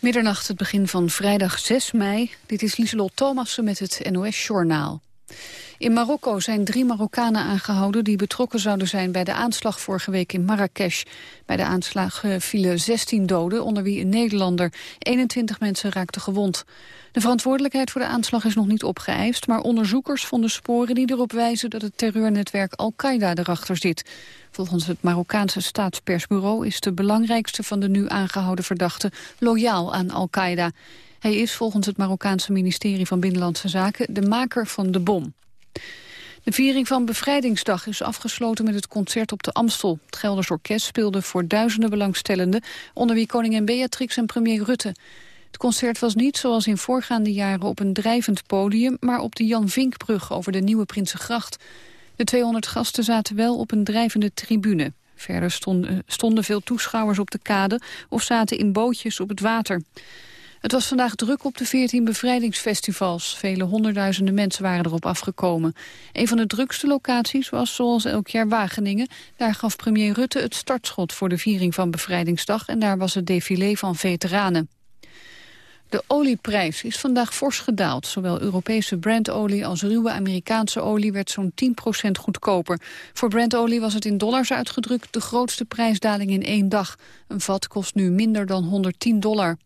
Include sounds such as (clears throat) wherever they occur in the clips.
Middernacht, het begin van vrijdag 6 mei. Dit is Lieselot Thomassen met het NOS-journaal. In Marokko zijn drie Marokkanen aangehouden... die betrokken zouden zijn bij de aanslag vorige week in Marrakesh. Bij de aanslag eh, vielen 16 doden, onder wie een Nederlander. 21 mensen raakten gewond. De verantwoordelijkheid voor de aanslag is nog niet opgeëist... maar onderzoekers vonden sporen die erop wijzen... dat het terreurnetwerk Al-Qaeda erachter zit. Volgens het Marokkaanse staatspersbureau... is de belangrijkste van de nu aangehouden verdachten... loyaal aan Al-Qaeda. Hij is volgens het Marokkaanse ministerie van Binnenlandse Zaken... de maker van de bom. De viering van Bevrijdingsdag is afgesloten met het concert op de Amstel. Het Gelders Orkest speelde voor duizenden belangstellenden... onder wie koningin Beatrix en premier Rutte. Het concert was niet zoals in voorgaande jaren op een drijvend podium... maar op de Jan Vinkbrug over de Nieuwe Prinsengracht. De 200 gasten zaten wel op een drijvende tribune. Verder stonden, stonden veel toeschouwers op de kade of zaten in bootjes op het water. Het was vandaag druk op de 14 bevrijdingsfestivals. Vele honderdduizenden mensen waren erop afgekomen. Een van de drukste locaties was zoals elk jaar Wageningen. Daar gaf premier Rutte het startschot voor de viering van Bevrijdingsdag... en daar was het défilé van veteranen. De olieprijs is vandaag fors gedaald. Zowel Europese brandolie als ruwe Amerikaanse olie werd zo'n 10% goedkoper. Voor brandolie was het in dollars uitgedrukt de grootste prijsdaling in één dag. Een vat kost nu minder dan 110 dollar.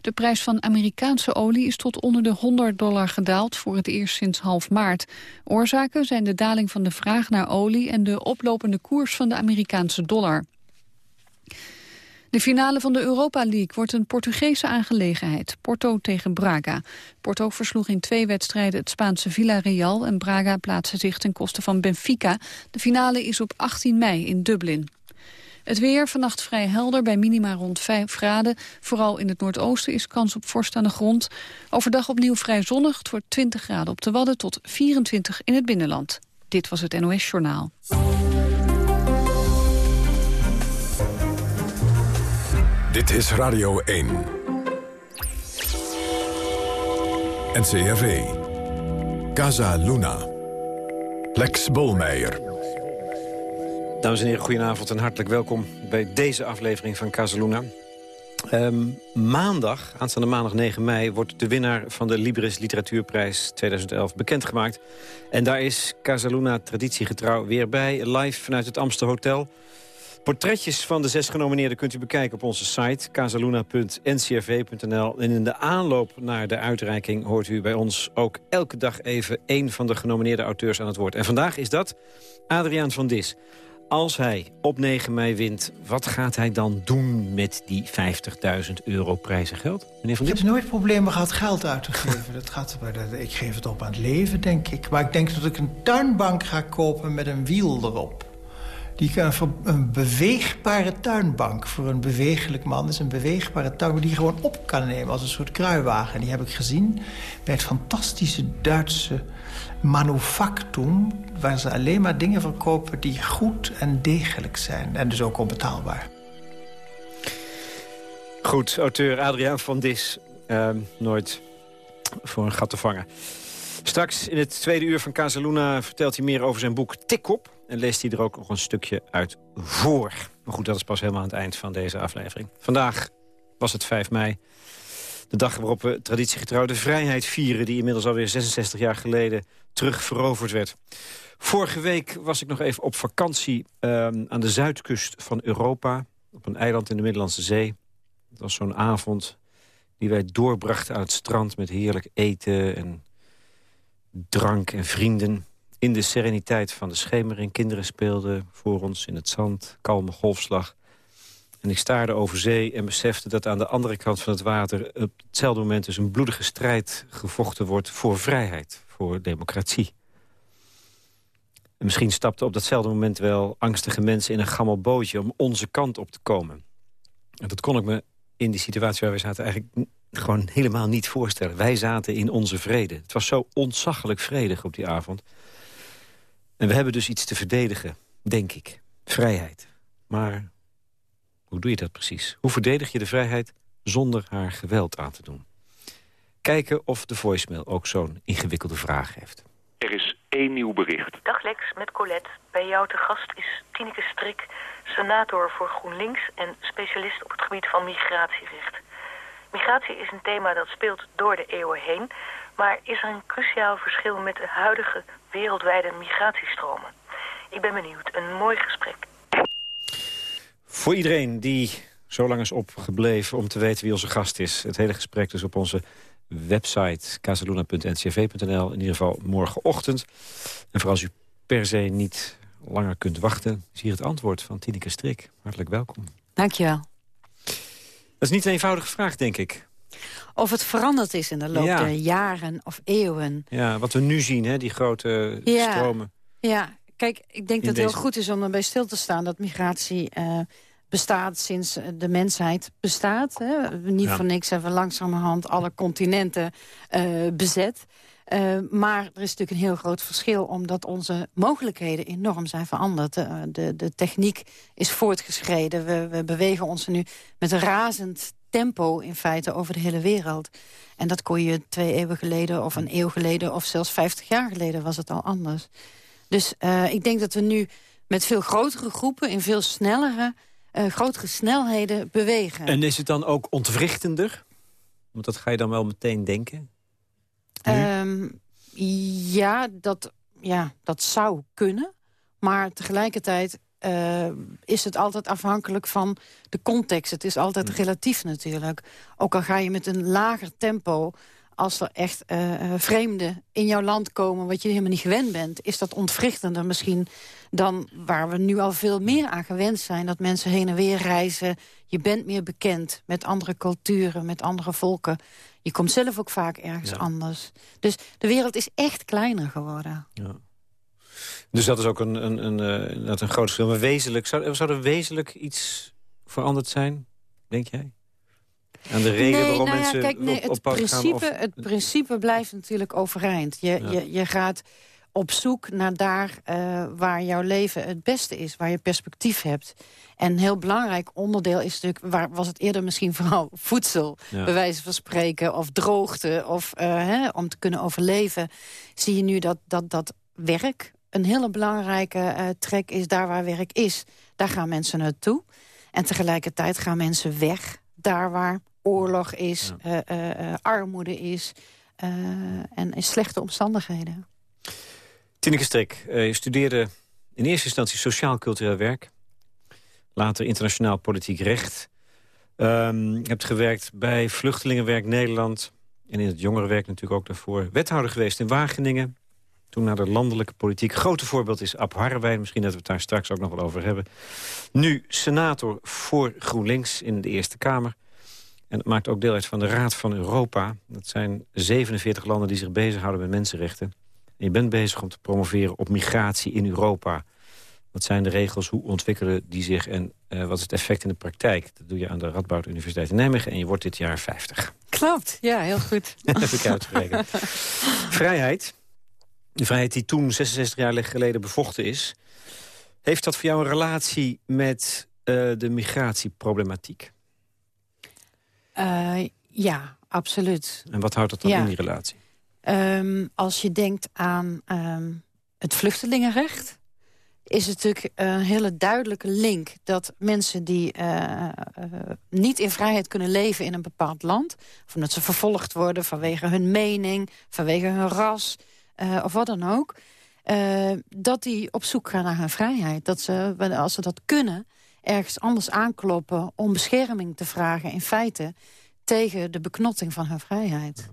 De prijs van Amerikaanse olie is tot onder de 100 dollar gedaald voor het eerst sinds half maart. Oorzaken zijn de daling van de vraag naar olie en de oplopende koers van de Amerikaanse dollar. De finale van de Europa League wordt een Portugese aangelegenheid. Porto tegen Braga. Porto versloeg in twee wedstrijden het Spaanse Villarreal... en Braga plaatste zich ten koste van Benfica. De finale is op 18 mei in Dublin. Het weer vannacht vrij helder bij minima rond 5 graden. Vooral in het noordoosten is kans op vorst aan de grond. Overdag opnieuw vrij zonnig. Het wordt 20 graden op de Wadden tot 24 in het binnenland. Dit was het NOS Journaal. Dit is Radio 1. NCRV. Casa Luna. Lex Bolmeijer. Dames en heren, goedenavond en hartelijk welkom bij deze aflevering van Casaluna. Um, maandag, aanstaande maandag 9 mei, wordt de winnaar van de Libris Literatuurprijs 2011 bekendgemaakt. En daar is Casaluna traditiegetrouw weer bij, live vanuit het Amstel Hotel. Portretjes van de zes genomineerden kunt u bekijken op onze site casaluna.ncrv.nl. En in de aanloop naar de uitreiking hoort u bij ons ook elke dag even één van de genomineerde auteurs aan het woord. En vandaag is dat Adriaan van Dis. Als hij op 9 mei wint, wat gaat hij dan doen met die 50.000 euro prijzengeld? Meneer van Ik heb nooit problemen gehad geld uit te geven. dat gaat, ik geef het op aan het leven, denk ik. Maar ik denk dat ik een tuinbank ga kopen met een wiel erop. Die kan een beweegbare tuinbank voor een bewegelijk man... is een beweegbare tuinbank die je gewoon op kan nemen als een soort kruiwagen. Die heb ik gezien bij het fantastische Duitse manufactum... waar ze alleen maar dingen verkopen die goed en degelijk zijn. En dus ook onbetaalbaar. Goed, auteur Adriaan van Dis. Uh, nooit voor een gat te vangen. Straks in het tweede uur van Casaluna vertelt hij meer over zijn boek Tikop. En leest hij er ook nog een stukje uit voor. Maar goed, dat is pas helemaal aan het eind van deze aflevering. Vandaag was het 5 mei. De dag waarop we traditiegetrouw de vrijheid vieren... die inmiddels alweer 66 jaar geleden terug veroverd werd. Vorige week was ik nog even op vakantie ehm, aan de zuidkust van Europa. Op een eiland in de Middellandse Zee. Het was zo'n avond die wij doorbrachten aan het strand... met heerlijk eten en drank en vrienden. In de sereniteit van de schemering. Kinderen speelden voor ons in het zand. Kalme golfslag. En ik staarde over zee en besefte dat aan de andere kant van het water... op hetzelfde moment dus een bloedige strijd gevochten wordt voor vrijheid. Voor democratie. En misschien stapten op datzelfde moment wel angstige mensen in een gammel bootje... om onze kant op te komen. En dat kon ik me in die situatie waar we zaten eigenlijk gewoon helemaal niet voorstellen. Wij zaten in onze vrede. Het was zo ontzaglijk vredig op die avond. En we hebben dus iets te verdedigen, denk ik. Vrijheid. Maar hoe doe je dat precies? Hoe verdedig je de vrijheid zonder haar geweld aan te doen? Kijken of de voicemail ook zo'n ingewikkelde vraag heeft. Er is één nieuw bericht. Dag Lex, met Colette. Bij jou te gast is Tineke Strik, senator voor GroenLinks... en specialist op het gebied van migratierecht. Migratie is een thema dat speelt door de eeuwen heen. Maar is er een cruciaal verschil met de huidige wereldwijde migratiestromen? Ik ben benieuwd. Een mooi gesprek. Voor iedereen die zo lang is opgebleven om te weten wie onze gast is. Het hele gesprek dus op onze website casaluna.ncv.nl. In ieder geval morgenochtend. En voor als u per se niet langer kunt wachten... is hier het antwoord van Tineke Strik. Hartelijk welkom. Dankjewel. Dat is niet een eenvoudige vraag, denk ik. Of het veranderd is in de loop Ja. der jaren of eeuwen. Ja, wat we nu zien, hè, die grote Ja. stromen. Ja, kijk, ik denk In dat het heel goed is om erbij stil te staan... dat migratie eh, bestaat sinds eh, de mensheid bestaat. Hè. Niet Ja. voor niks hebben we langzamerhand alle continenten eh, bezet. Maar er is natuurlijk een heel groot verschil... omdat onze mogelijkheden enorm zijn veranderd. De, de techniek is voortgeschreden. We, we bewegen ons nu met een razend tempo in feite over de hele wereld. En dat kon je twee eeuwen geleden of een eeuw geleden... of zelfs vijftig jaar geleden was het al anders. Dus eh, ik denk dat we nu met veel grotere groepen... in veel snellere, eh, grotere snelheden bewegen. En is het dan ook ontwrichtender? Want dat ga je dan wel meteen denken. Ehm, ja, dat, ja, dat zou kunnen. Maar tegelijkertijd eh, is het altijd afhankelijk van de context. Het is altijd relatief natuurlijk. Ook al ga je met een lager tempo... als er echt eh, vreemden in jouw land komen... wat je helemaal niet gewend bent... is dat ontwrichtender misschien dan waar we nu al veel meer aan gewend zijn. Dat mensen heen en weer reizen. Je bent meer bekend met andere culturen, met andere volken. Je komt zelf ook vaak ergens Ja. anders. Dus de wereld is echt kleiner geworden. Ja. Dus dat is ook een, een, een, eh, dat een groot verschil. Maar wezenlijk, zou, zou er wezenlijk iets veranderd zijn, denk jij? Aan de reden nee, waarom nou ja, mensen kijk, nee, op, het, op principe, gaan? Of, het principe blijft natuurlijk overeind. Je, Ja. je, je gaat op zoek naar daar eh, waar jouw leven het beste is. Waar je perspectief hebt. En een heel belangrijk onderdeel is natuurlijk... waar was het eerder misschien vooral voedsel, Ja. bij wijze van spreken... of droogte, of eh, hè, om te kunnen overleven... zie je nu dat dat, dat werk een hele belangrijke eh, trek is. Daar waar werk is, daar gaan mensen naartoe. En tegelijkertijd gaan mensen weg. Daar waar oorlog is, eh, eh, armoede is... en in slechte omstandigheden. Tineke Strik, je studeerde in eerste instantie sociaal-cultureel werk. Later internationaal politiek recht. Je hebt gewerkt bij Vluchtelingenwerk Nederland. En in het jongerenwerk natuurlijk ook daarvoor. Wethouder geweest in Wageningen. Toen naar de landelijke politiek. Grote voorbeeld is Ab. Misschien dat we het daar straks ook nog wel over hebben. Nu senator voor GroenLinks in de Eerste Kamer. En het maakt ook deel uit van de Raad van Europa. Dat zijn 47 landen die zich bezighouden met mensenrechten. En je bent bezig om te promoveren op migratie in Europa. Wat zijn de regels, hoe ontwikkelen die zich... en eh, wat is het effect in de praktijk? Dat doe je aan de Radboud Universiteit in Nijmegen... en je wordt dit jaar 50. Klopt, ja, heel goed. (laughs) heb ik uitgerekend. (laughs) Vrijheid, de vrijheid die toen 66 jaar geleden bevochten is... heeft dat voor jou een relatie met eh, de migratieproblematiek? Eh, ja, absoluut. En wat houdt dat dan Ja. in, die relatie? Ehm, als je denkt aan ehm, het vluchtelingenrecht... is het natuurlijk een hele duidelijke link... dat mensen die eh, niet in vrijheid kunnen leven in een bepaald land... of omdat ze vervolgd worden vanwege hun mening... vanwege hun ras eh, of wat dan ook... eh, dat die op zoek gaan naar hun vrijheid. Dat ze, als ze dat kunnen, ergens anders aankloppen... om bescherming te vragen in feite tegen de beknotting van hun vrijheid.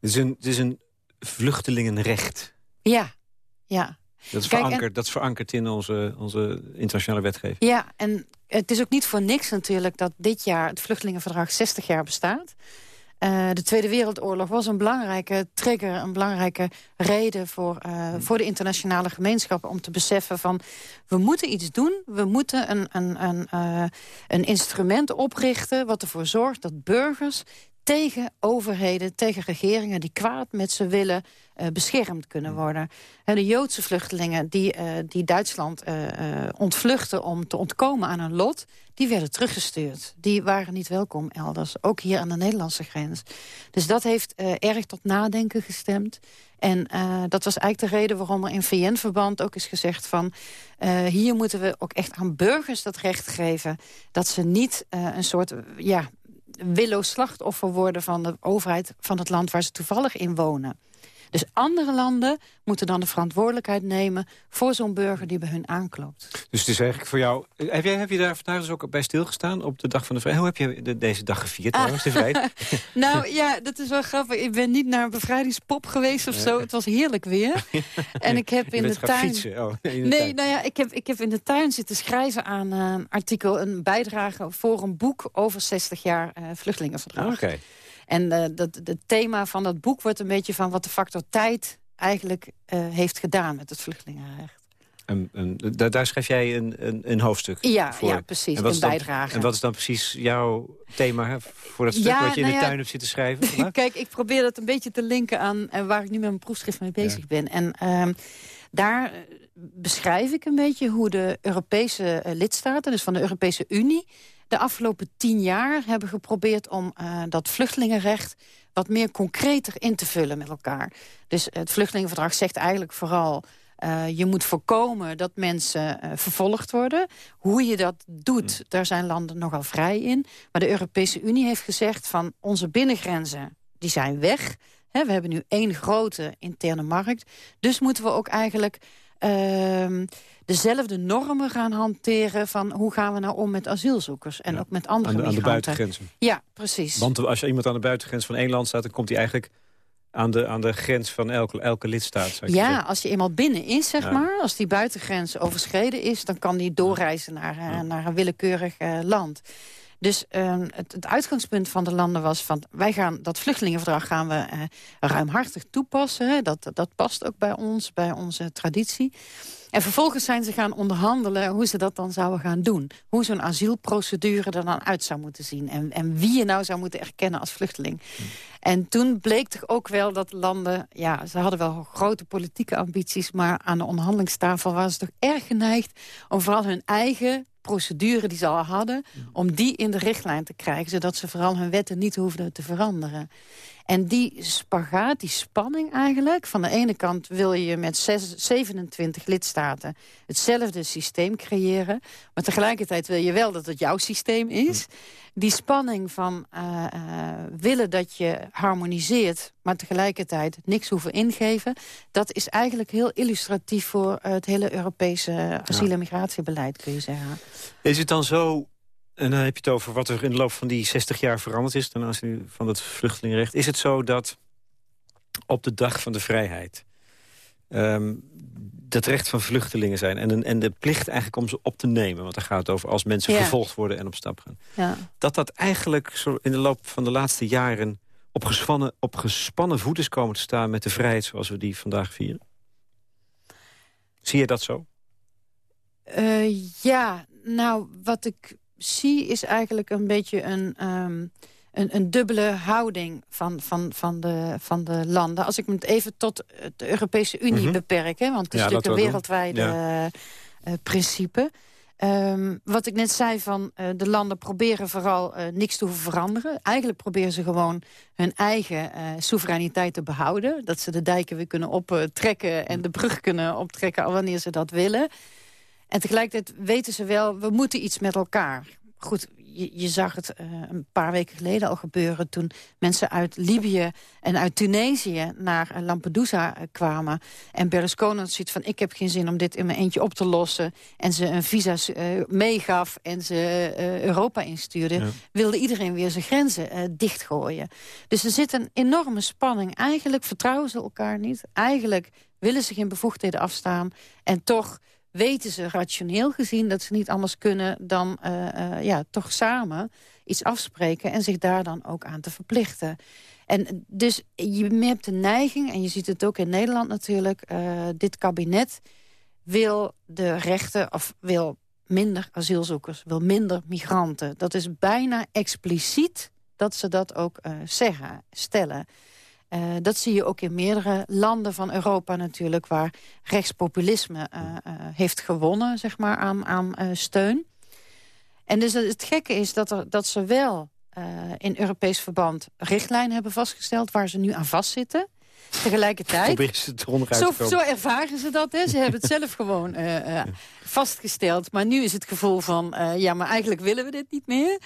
Het is een, het is een vluchtelingenrecht. Ja, ja. Dat is, Kijk, en- verankerd, dat is verankerd in onze, onze internationale wetgeving. Ja, en het is ook niet voor niks natuurlijk dat dit jaar het vluchtelingenverdrag 60 jaar bestaat. Eh, de Tweede Wereldoorlog was een belangrijke trigger, een belangrijke reden voor, eh, voor de internationale gemeenschap om te beseffen van we moeten iets doen, we moeten een, een, een, eh, een instrument oprichten wat ervoor zorgt dat burgers tegen overheden, tegen regeringen die kwaad met ze willen, eh, beschermd kunnen worden. En de Joodse vluchtelingen die, eh, die Duitsland eh, ontvluchten om te ontkomen aan hun lot, die werden teruggestuurd. Die waren niet welkom elders, ook hier aan de Nederlandse grens. Dus dat heeft erg tot nadenken gestemd. En dat was eigenlijk de reden waarom er in VN-verband ook is gezegd van... hier moeten we ook echt aan burgers dat recht geven... dat ze niet een soort ja, willoos slachtoffer worden van de overheid van het land waar ze toevallig in wonen. Dus andere landen moeten dan de verantwoordelijkheid nemen... voor zo'n burger die bij hun aanklopt. Dus het is eigenlijk voor jou... Heb, jij, heb je daar vandaag dus ook bij stilgestaan op de Dag van de Vrijheid? Hoe heb je de, deze dag gevierd trouwens, de vrijheid? (laughs) nou ja, dat is wel grappig. Ik ben niet naar een bevrijdingspop geweest of zo. Het was heerlijk weer. (laughs) En ik heb in de tuin... Fietsen. Oh, in de nee, tuin. nou ja, ik heb, ik heb in de tuin zitten schrijven aan een uh, artikel... een bijdrage voor een boek over 60 jaar uh, vluchtelingenverdrag. Oké. En uh, dat, het thema van dat boek wordt een beetje van wat de factor tijd eigenlijk uh, heeft gedaan met het vluchtelingenrecht. En, en, daar, schrijf jij een, een, een hoofdstuk ja, voor? Ja, precies, een bijdrage. En wat is dan precies jouw thema voor dat stuk ja, wat je in nou de tuin hebt zitten schrijven? (laughs) Kijk, ik probeer dat een beetje te linken aan en waar ik nu met mijn proefschrift mee bezig ben. En uh, daar beschrijf ik een beetje hoe de Europese lidstaten, dus van de Europese Unie de afgelopen tien jaar hebben geprobeerd om uh, dat vluchtelingenrecht wat meer concreter in te vullen met elkaar. Dus het vluchtelingenverdrag zegt eigenlijk vooral... Uh, je moet voorkomen dat mensen uh, vervolgd worden. Hoe je dat doet, mm. daar zijn landen nogal vrij in. Maar de Europese Unie heeft gezegd van onze binnengrenzen, die zijn weg. He, we hebben nu één grote interne markt. Dus moeten we ook eigenlijk uh, dezelfde normen gaan hanteren... van hoe gaan we nou om met asielzoekers en ja. ook met andere aan de, aan de buitengrenzen. Ja, precies. Want als je iemand aan de buitengrens van één land staat... dan komt hij eigenlijk aan de, aan de grens van elke, elke lidstaat. Zou Ja, zeggen. als je eenmaal binnen is, zeg Ja. maar... als die buitengrens overschreden is... dan kan die doorreizen naar, eh, naar een willekeurig eh, land. Dus eh, het, het uitgangspunt van de landen was van... wij gaan dat vluchtelingenverdrag gaan we eh, ruimhartig toepassen. Hè. Dat, dat past ook bij ons, bij onze traditie. En vervolgens zijn ze gaan onderhandelen hoe ze dat dan zouden gaan doen. Hoe zo'n asielprocedure er dan uit zou moeten zien. En, en wie je nou zou moeten erkennen als vluchteling. En toen bleek toch ook wel dat landen... ja, ze hadden wel grote politieke ambities... maar aan de onderhandelingstafel waren ze toch erg geneigd... om vooral hun eigen procedure die ze al hadden... om die in de richtlijn te krijgen... zodat ze vooral hun wetten niet hoefden te veranderen. En die spagaat, die spanning eigenlijk... van de ene kant wil je met zes- 27 lidstaten hetzelfde systeem creëren... maar tegelijkertijd wil je wel dat het jouw systeem is. Die spanning van eh, eh, willen dat je harmoniseert... maar tegelijkertijd niks hoeven ingeven... dat is eigenlijk heel illustratief voor eh, het hele Europese asiel- en migratiebeleid, kun je zeggen. Is het dan zo, en dan heb je het over wat er in de loop van die 60 jaar veranderd is... ten aanzien van het vluchtelingenrecht. Is het zo dat op de dag van de vrijheid... ehm, dat recht van vluchtelingen zijn en, een- en de plicht eigenlijk om ze op te nemen... want daar gaat het over als mensen Ja. vervolgd worden en op stap gaan... Ja. dat dat eigenlijk zo in de loop van de laatste jaren... op gespannen, op gespannen voet is komen te staan met de vrijheid zoals we die vandaag vieren? Zie je dat zo? Eh, ja, nou, wat ik zie is eigenlijk een beetje een, ehm, een, een dubbele houding van, van, van, de, van de landen. Als ik me het even tot de Europese Unie Mhm. beperk, hè, want het is Ja, natuurlijk een wereldwijde eh, principe. Ehm, wat ik net zei van eh, de landen proberen vooral eh, niks te hoeven veranderen. Eigenlijk proberen ze gewoon hun eigen eh, soevereiniteit te behouden. Dat ze de dijken weer kunnen optrekken en de brug kunnen optrekken wanneer ze dat willen. En tegelijkertijd weten ze wel, we moeten iets met elkaar. Goed, je, je zag het eh, een paar weken geleden al gebeuren... toen mensen uit Libië en uit Tunesië naar eh, Lampedusa eh, kwamen. En Berlusconi had zoiets van, ik heb geen zin om dit in mijn eentje op te lossen. En ze een visa meegaf en ze Europa instuurde. Ja. Wilde iedereen weer zijn grenzen dichtgooien. Dus er zit een enorme spanning. Eigenlijk vertrouwen ze elkaar niet. Eigenlijk willen ze geen bevoegdheden afstaan. En toch weten ze rationeel gezien dat ze niet anders kunnen dan eh, eh, ja, toch samen iets afspreken en zich daar dan ook aan te verplichten. En dus je hebt de neiging, en je ziet het ook in Nederland natuurlijk... eh, dit kabinet wil de rechten, of wil minder asielzoekers, wil minder migranten. Dat is bijna expliciet dat ze dat ook zeggen, stellen. Eh, dat zie je ook in meerdere landen van Europa natuurlijk... waar rechtspopulisme eh, eh, heeft gewonnen zeg maar, aan, aan steun. En dus het gekke is dat, er, dat ze wel in Europees verband richtlijnen hebben vastgesteld... waar ze nu aan vastzitten. Tegelijkertijd... Zo ervaren ze dat. Hè. Ze hebben het zelf gewoon eh, eh, vastgesteld. Maar nu is het gevoel van... eh, ja, maar eigenlijk willen we dit niet meer.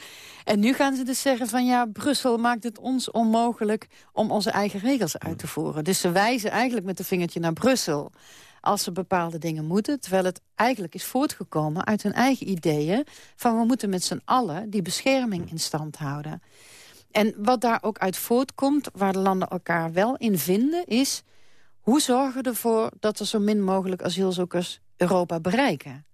En nu gaan ze dus zeggen van... ja, Brussel maakt het ons onmogelijk... om onze eigen regels uit te voeren. Dus ze wijzen eigenlijk met een vingertje naar Brussel als ze bepaalde dingen moeten. Terwijl het eigenlijk is voortgekomen uit hun eigen ideeën... van we moeten met z'n allen die bescherming in stand houden. En wat daar ook uit voortkomt, waar de landen elkaar wel in vinden... is hoe zorgen we ervoor dat er zo min mogelijk asielzoekers Europa bereiken?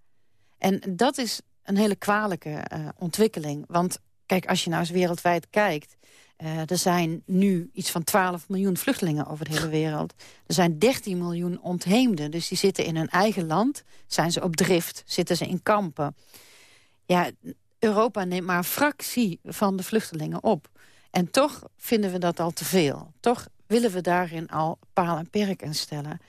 En dat is een hele kwalijke eh, ontwikkeling. Want kijk, als je nou eens wereldwijd kijkt... eh, er zijn nu iets van 12 miljoen vluchtelingen over de hele wereld. Er zijn 13 miljoen ontheemden. Dus die zitten in hun eigen land. Zijn ze op drift, zitten ze in kampen. Ja, Europa neemt maar een fractie van de vluchtelingen op. En toch vinden we dat al te veel. Toch willen we daarin al paal en perk aan stellen.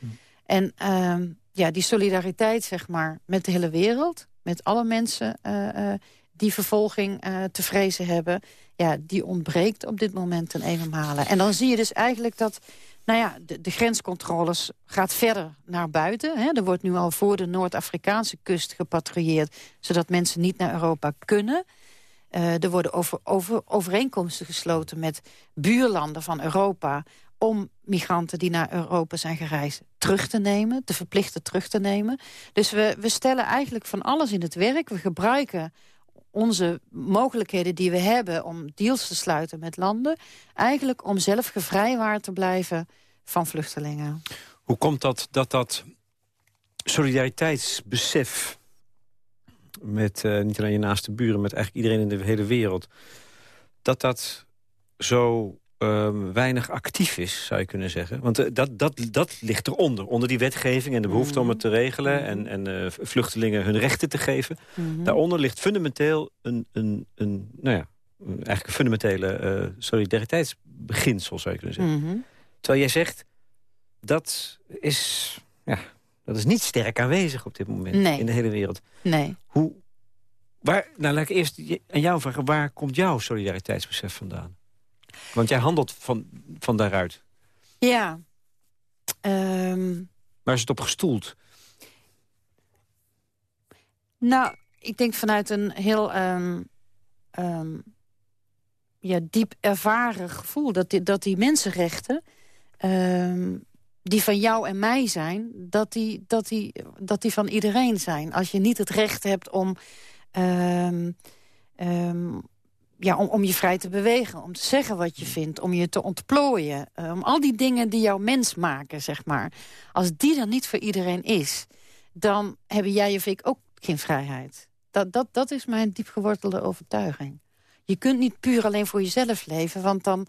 En ehm, ja, die solidariteit zeg maar, met de hele wereld... met alle mensen eh, eh, die vervolging eh, te vrezen hebben... Ja, die ontbreekt op dit moment ten eenenmale. En dan zie je dus eigenlijk dat nou ja, de, de grenscontroles gaat verder naar buiten. Hè. Er wordt nu al voor de Noord-Afrikaanse kust gepatrouilleerd... zodat mensen niet naar Europa kunnen... Uh, er worden over, overeenkomsten gesloten met buurlanden van Europa... om migranten die naar Europa zijn gereisd terug te nemen, te verplichten terug te nemen. Dus we, we stellen eigenlijk van alles in het werk. We gebruiken onze mogelijkheden die we hebben om deals te sluiten met landen... eigenlijk om zelf gevrijwaard te blijven van vluchtelingen. Hoe komt dat dat, dat solidariteitsbesef met uh, niet alleen je naaste buren... met eigenlijk iedereen in de hele wereld... dat dat zo um, weinig actief is, zou je kunnen zeggen. Want uh, dat, dat, dat ligt eronder. Onder die wetgeving en de behoefte mm -hmm. om het te regelen... en, en uh, vluchtelingen hun rechten te geven. Mm -hmm. Daaronder ligt fundamenteel een, een, een, nou ja, eigenlijk een fundamentele solidariteitsbeginsel, zou je kunnen zeggen. Mm -hmm. Terwijl jij zegt, dat is... Ja, dat is niet sterk aanwezig op dit moment nee. in de hele wereld. Nee. Hoe, waar, nou, laat ik eerst aan jou vragen. Waar komt jouw solidariteitsbesef vandaan? Want jij handelt van, van daaruit. Ja. Um... Waar is het op gestoeld? Nou, ik denk vanuit een heel um, um, ja, diep ervaren gevoel... dat die, dat die mensenrechten die van jou en mij zijn, dat die, dat, die, dat die van iedereen zijn. Als je niet het recht hebt om, um, um, ja, om, om je vrij te bewegen... om te zeggen wat je vindt, om je te ontplooien... Uh, om al die dingen die jou mens maken, zeg maar. Als die dan niet voor iedereen is... dan hebben jij of ik ook geen vrijheid. Dat, dat, dat is mijn diepgewortelde overtuiging. Je kunt niet puur alleen voor jezelf leven, want dan...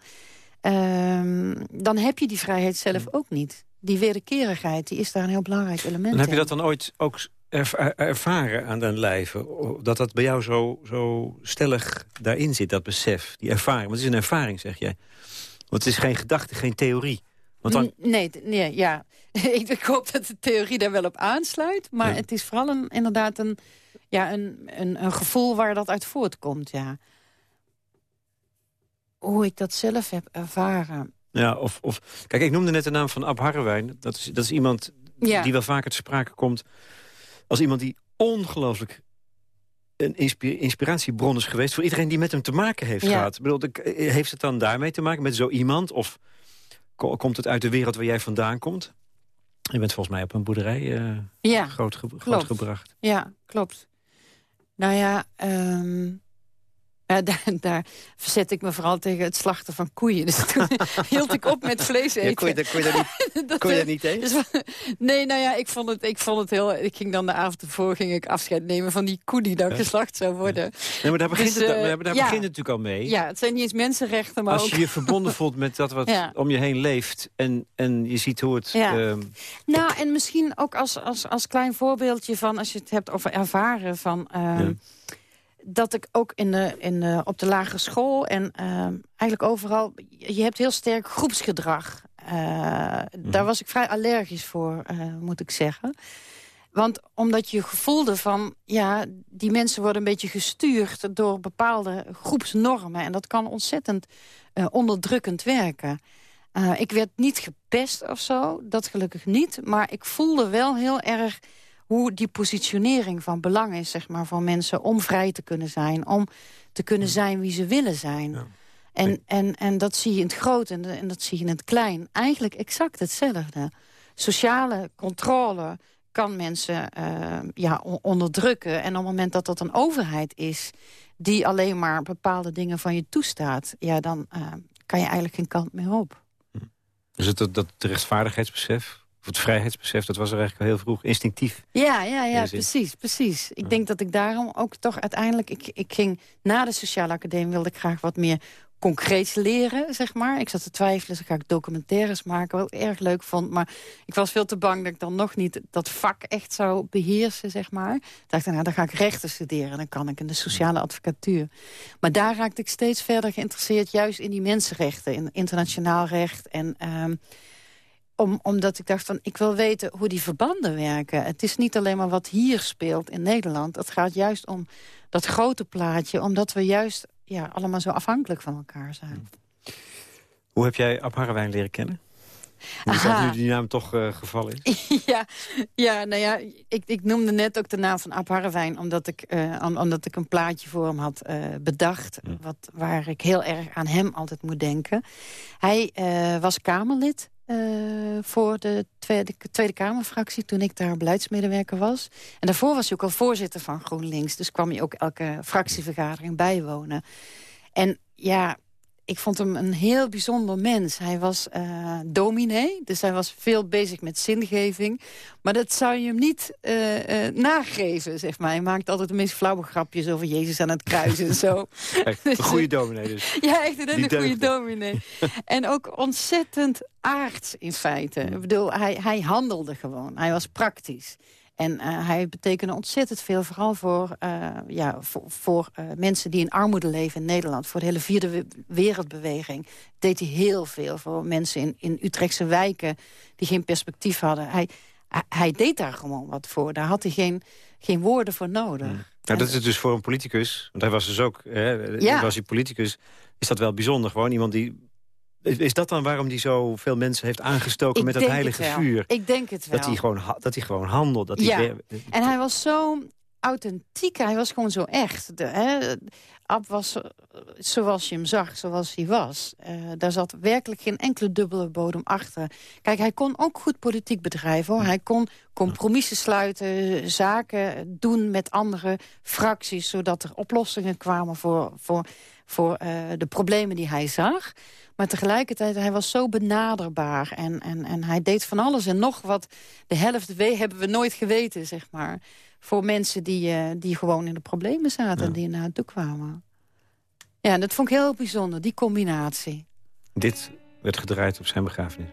Uh, dan heb je die vrijheid zelf ook niet. Die wederkerigheid die is daar een heel belangrijk element en heb je dat dan ooit ook erv ervaren aan den lijve? Dat dat bij jou zo, zo stellig daarin zit, dat besef, die ervaring. Want het is een ervaring, zeg jij. Want het is geen gedachte, geen theorie. Want dan... Nee, nee, ja. (laughs) ik, ik hoop dat de theorie daar wel op aansluit. Maar ja. het is vooral een, inderdaad een, ja, een, een, een gevoel waar dat uit voortkomt, ja hoe ik dat zelf heb ervaren. Ja, of, of kijk, ik noemde net de naam van Ab Harrewijn. Dat is, dat is iemand ja. die wel vaker te sprake komt... als iemand die ongelooflijk een inspiratiebron is geweest... voor iedereen die met hem te maken heeft ja. gehad. Ik bedoel, heeft het dan daarmee te maken, met zo iemand? Of komt het uit de wereld waar jij vandaan komt? Je bent volgens mij op een boerderij uh, ja, groot, ge groot gebracht. Ja, klopt. Nou ja, um... Uh, daar, daar verzet ik me vooral tegen het slachten van koeien. Dus toen (laughs) hield ik op met vlees eten. Ja, kon, je, kon, je niet, (laughs) dat, kon je dat niet tegen? Dus, nee, nou ja, ik vond, het, ik vond het heel... Ik ging dan de avond ervoor ging ik afscheid nemen van die koe die dan ja. geslacht zou worden. Nee, maar daar begint, dus, het, maar daar ja, begint het natuurlijk al mee. Ja, het zijn niet eens mensenrechten, maar Als ook... je je verbonden voelt met dat wat (laughs) ja. om je heen leeft... en, en je ziet hoe het... Ja. Uh, nou, en misschien ook als, als, als klein voorbeeldje van... als je het hebt over ervaren van dat ik ook in de, in de, op de lagere school en uh, eigenlijk overal... je hebt heel sterk groepsgedrag. Uh, mm. Daar was ik vrij allergisch voor, uh, moet ik zeggen. Want omdat je gevoelde van... ja, die mensen worden een beetje gestuurd door bepaalde groepsnormen... en dat kan ontzettend onderdrukkend werken. Eh, ik werd niet gepest of zo, dat gelukkig niet. Maar ik voelde wel heel erg hoe die positionering van belang is... Zeg maar, voor mensen om vrij te kunnen zijn. Om te kunnen zijn wie ze willen zijn. Ja. En, en, en dat zie je in het groot en, en dat zie je in het klein. Eigenlijk exact hetzelfde. Sociale controle kan mensen uh, ja, onderdrukken. En op het moment dat dat een overheid is... die alleen maar bepaalde dingen van je toestaat... ja, dan uh, kan je eigenlijk geen kant meer op. Dus het, dat, dat rechtvaardigheidsbesef, of het vrijheidsbesef... dat was er eigenlijk al heel vroeg instinctief. Ja, ja, ja precies, precies. Ik denk dat ik daarom ook toch uiteindelijk... Ik, ik ging na de sociale academie wilde ik graag wat meer concreet leren, zeg maar. Ik zat te twijfelen, dus ga ik documentaires maken, wat ik erg leuk vond. Maar ik was veel te bang dat ik dan nog niet dat vak echt zou beheersen, zeg maar. Ik dacht, nou, dan ga ik rechten studeren. Dan kan ik in de sociale advocatuur. Maar daar raakte ik steeds verder geïnteresseerd... juist in die mensenrechten, in internationaal recht. En um, om, omdat ik dacht van, ik wil weten hoe die verbanden werken. Het is niet alleen maar wat hier speelt in Nederland. Het gaat juist om dat grote plaatje. Omdat we juist ja, allemaal zo afhankelijk van elkaar zijn. Hoe heb jij Ab Harrewijn leren kennen? Dat nu die naam toch uh, gevallen is? (laughs) ja, ja, nou ja, ik, ik noemde net ook de naam van Ab Harrewijn... omdat ik, uh, omdat ik een plaatje voor hem had uh, bedacht... Wat, waar ik heel erg aan hem altijd moet denken. Hij was Kamerlid uh, voor de Tweede, Tweede Kamerfractie... toen ik daar beleidsmedewerker was. En daarvoor was hij ook al voorzitter van GroenLinks. Dus kwam hij ook elke fractievergadering bijwonen. En ja, ik vond hem een heel bijzonder mens. Hij was uh, dominee, dus hij was veel bezig met zingeving. Maar dat zou je hem niet uh, uh, nageven, zeg maar. Hij maakt altijd de meest flauwe grapjes over Jezus aan het kruis en zo. (laughs) Echt, een goede dominee dus. (laughs) Ja, echt een hele goede dominee. (laughs) en ook ontzettend aards in feite. Ik bedoel, hij, hij handelde gewoon. Hij was praktisch. En uh, hij betekende ontzettend veel, vooral voor, uh, ja, voor, voor uh, mensen die in armoede leven in Nederland. Voor de hele vierde wereldbeweging deed hij heel veel. Voor mensen in, in Utrechtse wijken die geen perspectief hadden. Hij, hij deed daar gewoon wat voor. Daar had hij geen, geen woorden voor nodig. Hmm. Nou, dat is dus voor een politicus, want hij was dus ook, hè, ja. was hij politicus, is dat wel bijzonder. Gewoon iemand die is dat dan waarom hij zoveel mensen heeft aangestoken met dat heilige vuur? Ik denk het wel. Dat hij gewoon, dat hij gewoon handelt. Dat ja. hij... En hij was zo authentiek. Hij was gewoon zo echt. De, hè? Ab was zoals je hem zag, zoals hij was. Uh, daar zat werkelijk geen enkele dubbele bodem achter. Kijk, hij kon ook goed politiek bedrijven. Hoor. Hij kon compromissen sluiten, zaken doen met andere fracties... zodat er oplossingen kwamen voor, voor, voor uh, de problemen die hij zag. Maar tegelijkertijd, hij was zo benaderbaar. En, en, en hij deed van alles en nog wat. De helft wee hebben we nooit geweten, zeg maar. Voor mensen die, uh, die gewoon in de problemen zaten ja. en die naar het toe kwamen. Ja, dat vond ik heel bijzonder, die combinatie. Dit werd gedraaid op zijn begrafenis.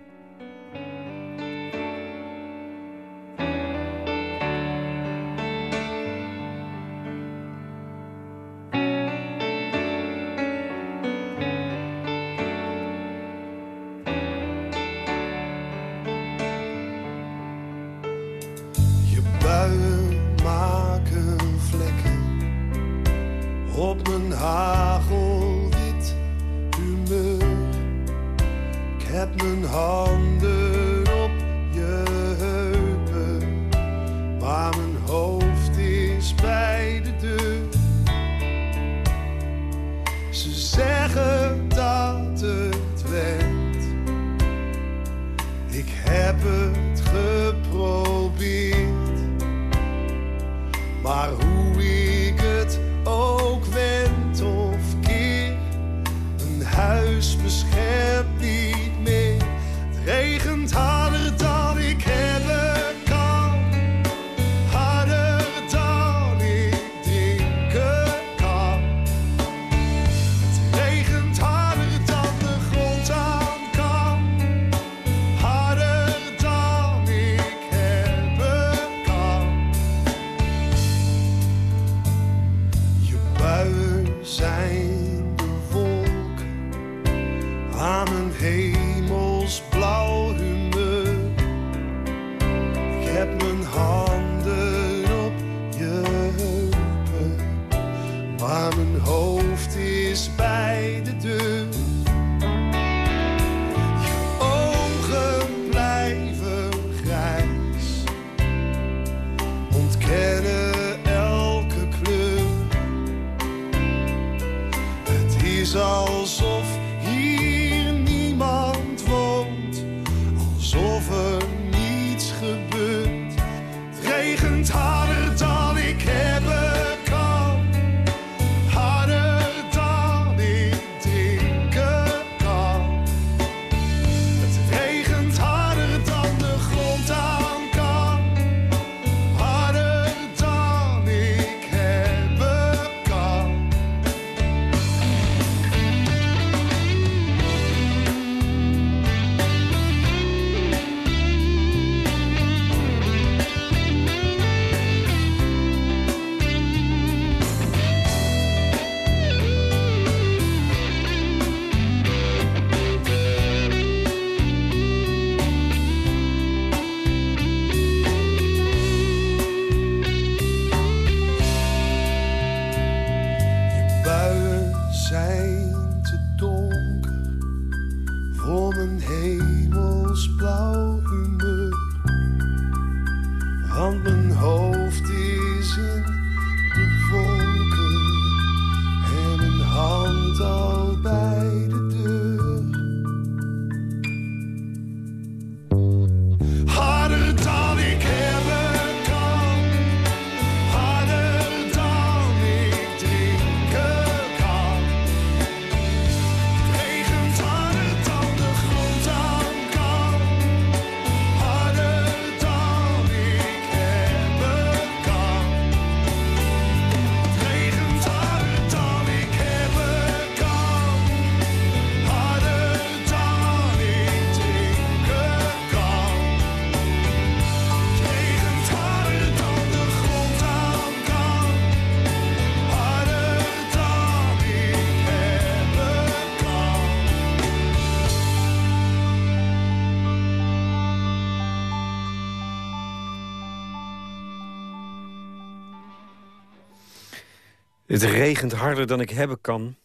Het regent harder dan ik hebben kan.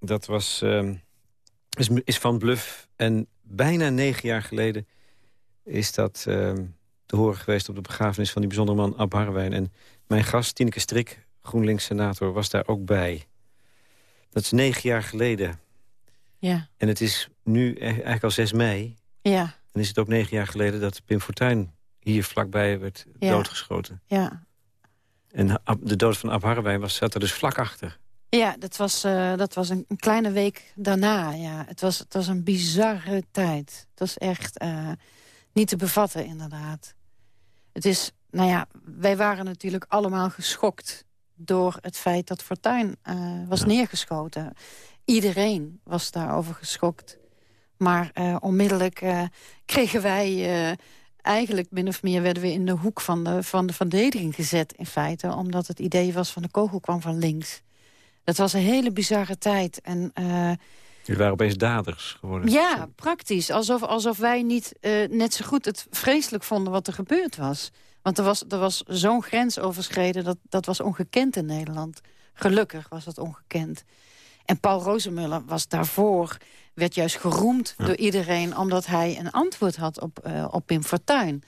Dat was, ehm, is, is van Bluff. En bijna negen jaar geleden is dat ehm, te horen geweest... op de begrafenis van die bijzondere man Ab Harwijn. En mijn gast, Tineke Strik, GroenLinks-senator, was daar ook bij. Dat is negen jaar geleden. Ja. En het is nu e- eigenlijk al 6 mei. Ja. Dan is het ook negen jaar geleden dat Pim Fortuyn hier vlakbij werd Ja. doodgeschoten. Ja. En de dood van Ab Harwijn was, zat er dus vlak achter. Ja, dat was, eh, dat was een, een kleine week daarna. Ja. Het, was, het was een bizarre tijd. Het was echt eh, niet te bevatten, inderdaad. Het is, nou ja, wij waren natuurlijk allemaal geschokt... door het feit dat Fortuyn eh, was Ja. neergeschoten. Iedereen was daarover geschokt. Maar onmiddellijk kregen wij... eigenlijk min of meer werden we in de hoek van de, van de verdediging gezet, in feite. Omdat het idee was van de kogel kwam van links. Dat was een hele bizarre tijd. En eh, Jullie waren opeens daders geworden. ja, praktisch. Alsof, alsof wij niet eh, net zo goed het vreselijk vonden wat er gebeurd was. Want er was, er was zo'n grens overschreden, dat, dat was ongekend in Nederland. Gelukkig was dat ongekend. En Paul Rozemuller was daarvoor, werd juist geroemd door iedereen... omdat hij een antwoord had op, eh, op Pim Fortuyn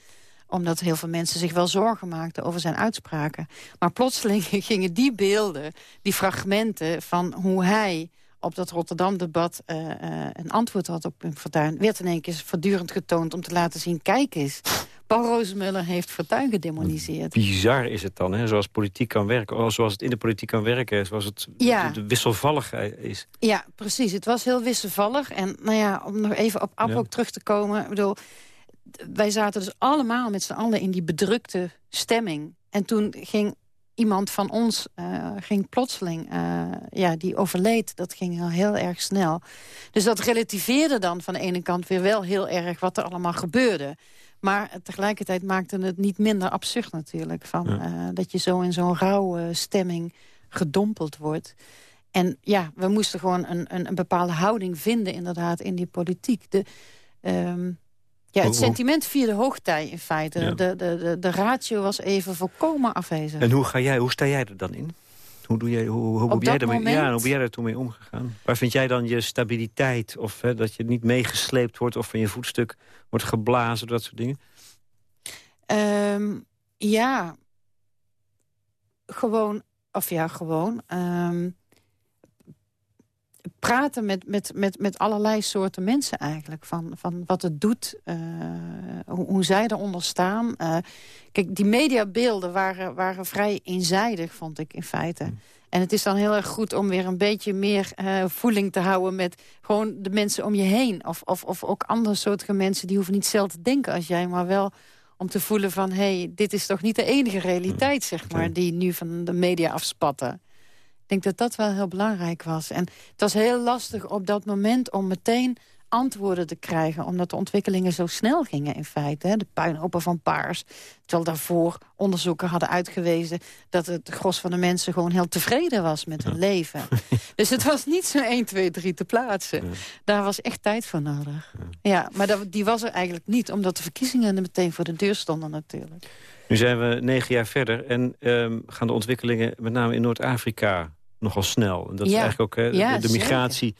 omdat heel veel mensen zich wel zorgen maakten over zijn uitspraken. Maar plotseling (laughs) gingen die beelden, die fragmenten van hoe hij op dat Rotterdam-debat eh, eh, een antwoord had op Pim Fortuyn... werd in één keer voortdurend getoond om te laten zien... kijk eens, Paul Rozemuller heeft Fortuyn gedemoniseerd. Bizar is het dan, hè? zoals politiek kan werken. Oh, zoals het in de politiek kan werken, zoals het Ja. de, de wisselvalligheid is. Ja, precies. Het was heel wisselvallig. En nou ja, om nog even op Ab Ja. ook terug te komen. Ik bedoel, wij zaten dus allemaal met z'n allen in die bedrukte stemming. En toen ging iemand van ons, eh, ging plotseling, eh, ja, die overleed. Dat ging heel, heel erg snel. Dus dat relativeerde dan van de ene kant weer wel heel erg wat er allemaal gebeurde. Maar tegelijkertijd maakte het niet minder absurd natuurlijk. Van, Ja. eh, dat je zo in zo'n rauwe stemming gedompeld wordt. En ja, we moesten gewoon een, een, een bepaalde houding vinden inderdaad in die politiek. De, ehm, ja, het sentiment vierde hoogtij in feite. Ja. De, de, de, de ratio was even volkomen afwezig. En hoe, ga jij, hoe sta jij er dan in? Hoe, doe jij, hoe, hoe, jij moment? ja, hoe ben jij er toen mee omgegaan? Waar vind jij dan je stabiliteit? Of hè, dat je niet meegesleept wordt of van je voetstuk wordt geblazen, dat soort dingen? Ehm, ja, gewoon, of ja, gewoon. ehm, praten met, met, met, met allerlei soorten mensen eigenlijk. Van, van wat het doet, eh, hoe, hoe zij eronder staan. Eh, kijk, die mediabeelden waren, waren vrij eenzijdig, vond ik in feite. En het is dan heel erg goed om weer een beetje meer eh, voeling te houden... met gewoon de mensen om je heen. Of, of, of ook andere soorten mensen die hoeven niet zelf te denken als jij... maar wel om te voelen van, hé, hey, dit is toch niet de enige realiteit, zeg maar... die nu van de media afspatten. Ik denk dat dat wel heel belangrijk was. En het was heel lastig op dat moment om meteen antwoorden te krijgen... omdat de ontwikkelingen zo snel gingen in feite. Hè? De puinhopen van Paars. Terwijl daarvoor onderzoeken hadden uitgewezen... dat het gros van de mensen gewoon heel tevreden was met hun leven. (laughs) Dus het was niet zo 1, 2, 3 te plaatsen. Daar was echt tijd voor nodig. Ja, maar dat, die was er eigenlijk niet... omdat de verkiezingen er meteen voor de deur stonden natuurlijk. Nu zijn we negen jaar verder en ehm, gaan de ontwikkelingen met name in Noord-Afrika nogal snel. En dat is eigenlijk ook de- Ja, de, zeker. migratie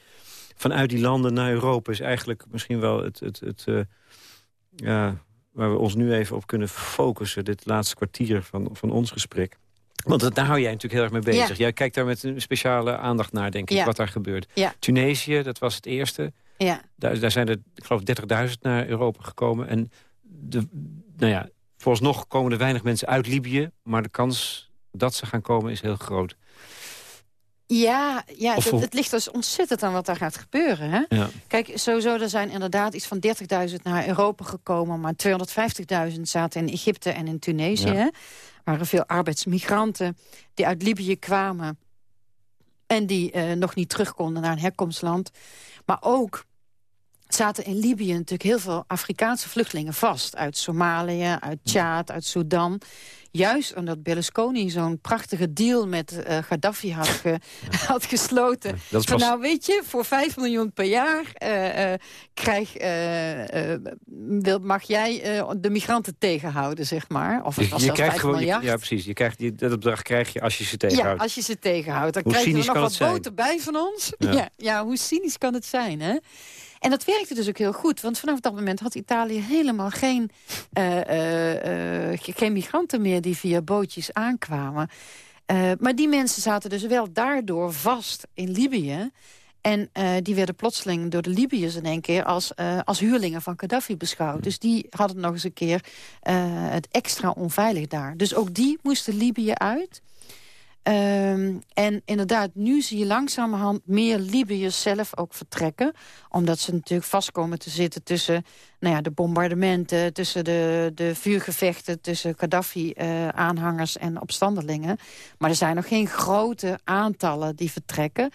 vanuit die landen naar Europa is eigenlijk misschien wel het, het, het eh, ja, waar we ons nu even op kunnen focussen, dit laatste kwartier van, van ons gesprek. Want dat- daar hou jij natuurlijk heel erg mee bezig. Ja. Jij kijkt daar met een speciale aandacht naar, denk ik, wat daar gebeurt. Tunesië, dat was het eerste. Ja, Daar, daar zijn er, ik geloof, 30.000 naar Europa gekomen. En de, nou ja, vooralsnog komen er weinig mensen uit Libië. Maar de kans dat ze gaan komen is heel groot. ja, ja het, ligt dus ontzettend aan wat daar gaat gebeuren. Hè? Ja. Kijk, sowieso, er zijn inderdaad iets van 30.000 naar Europa gekomen... maar 250.000 zaten in Egypte en in Tunesië. Ja. Er waren veel arbeidsmigranten die uit Libië kwamen... en die eh, nog niet terug konden naar een herkomstland. Maar ook zaten in Libië natuurlijk heel veel Afrikaanse vluchtelingen vast. Uit Somalië, uit Tjaad, uit Sudan. Juist omdat Berlusconi zo'n prachtige deal met uh, Gaddafi had, ge, had gesloten. Dat is Van, nou weet je, voor 5 miljoen per jaar uh, krijg, wil, mag jij de migranten tegenhouden, zeg maar. Of je, je krijgt gewoon, je, ja, precies. Je krijgt, die, dat bedrag krijg je als je ze tegenhoudt. Ja, als je ze tegenhoudt. Dan krijg je er nog wat boter bij van ons. Ja. (laughs) ja. Ja, hoe cynisch kan het zijn, hè? En dat werkte dus ook heel goed. Want vanaf dat moment had Italië helemaal geen, uh, uh, uh, geen migranten meer... die via bootjes aankwamen. maar die mensen zaten dus wel daardoor vast in Libië. En die werden plotseling door de Libiërs in één keer... als, als huurlingen van Gaddafi beschouwd. Dus die hadden nog eens een keer het extra onveilig daar. Dus ook die moesten Libië uit... Um, en inderdaad, nu zie je langzamerhand meer Libiërs zelf ook vertrekken. Omdat ze natuurlijk vastkomen te zitten tussen nou ja, de bombardementen... tussen de, de vuurgevechten tussen Gaddafi-aanhangers en opstandelingen. Maar er zijn nog geen grote aantallen die vertrekken.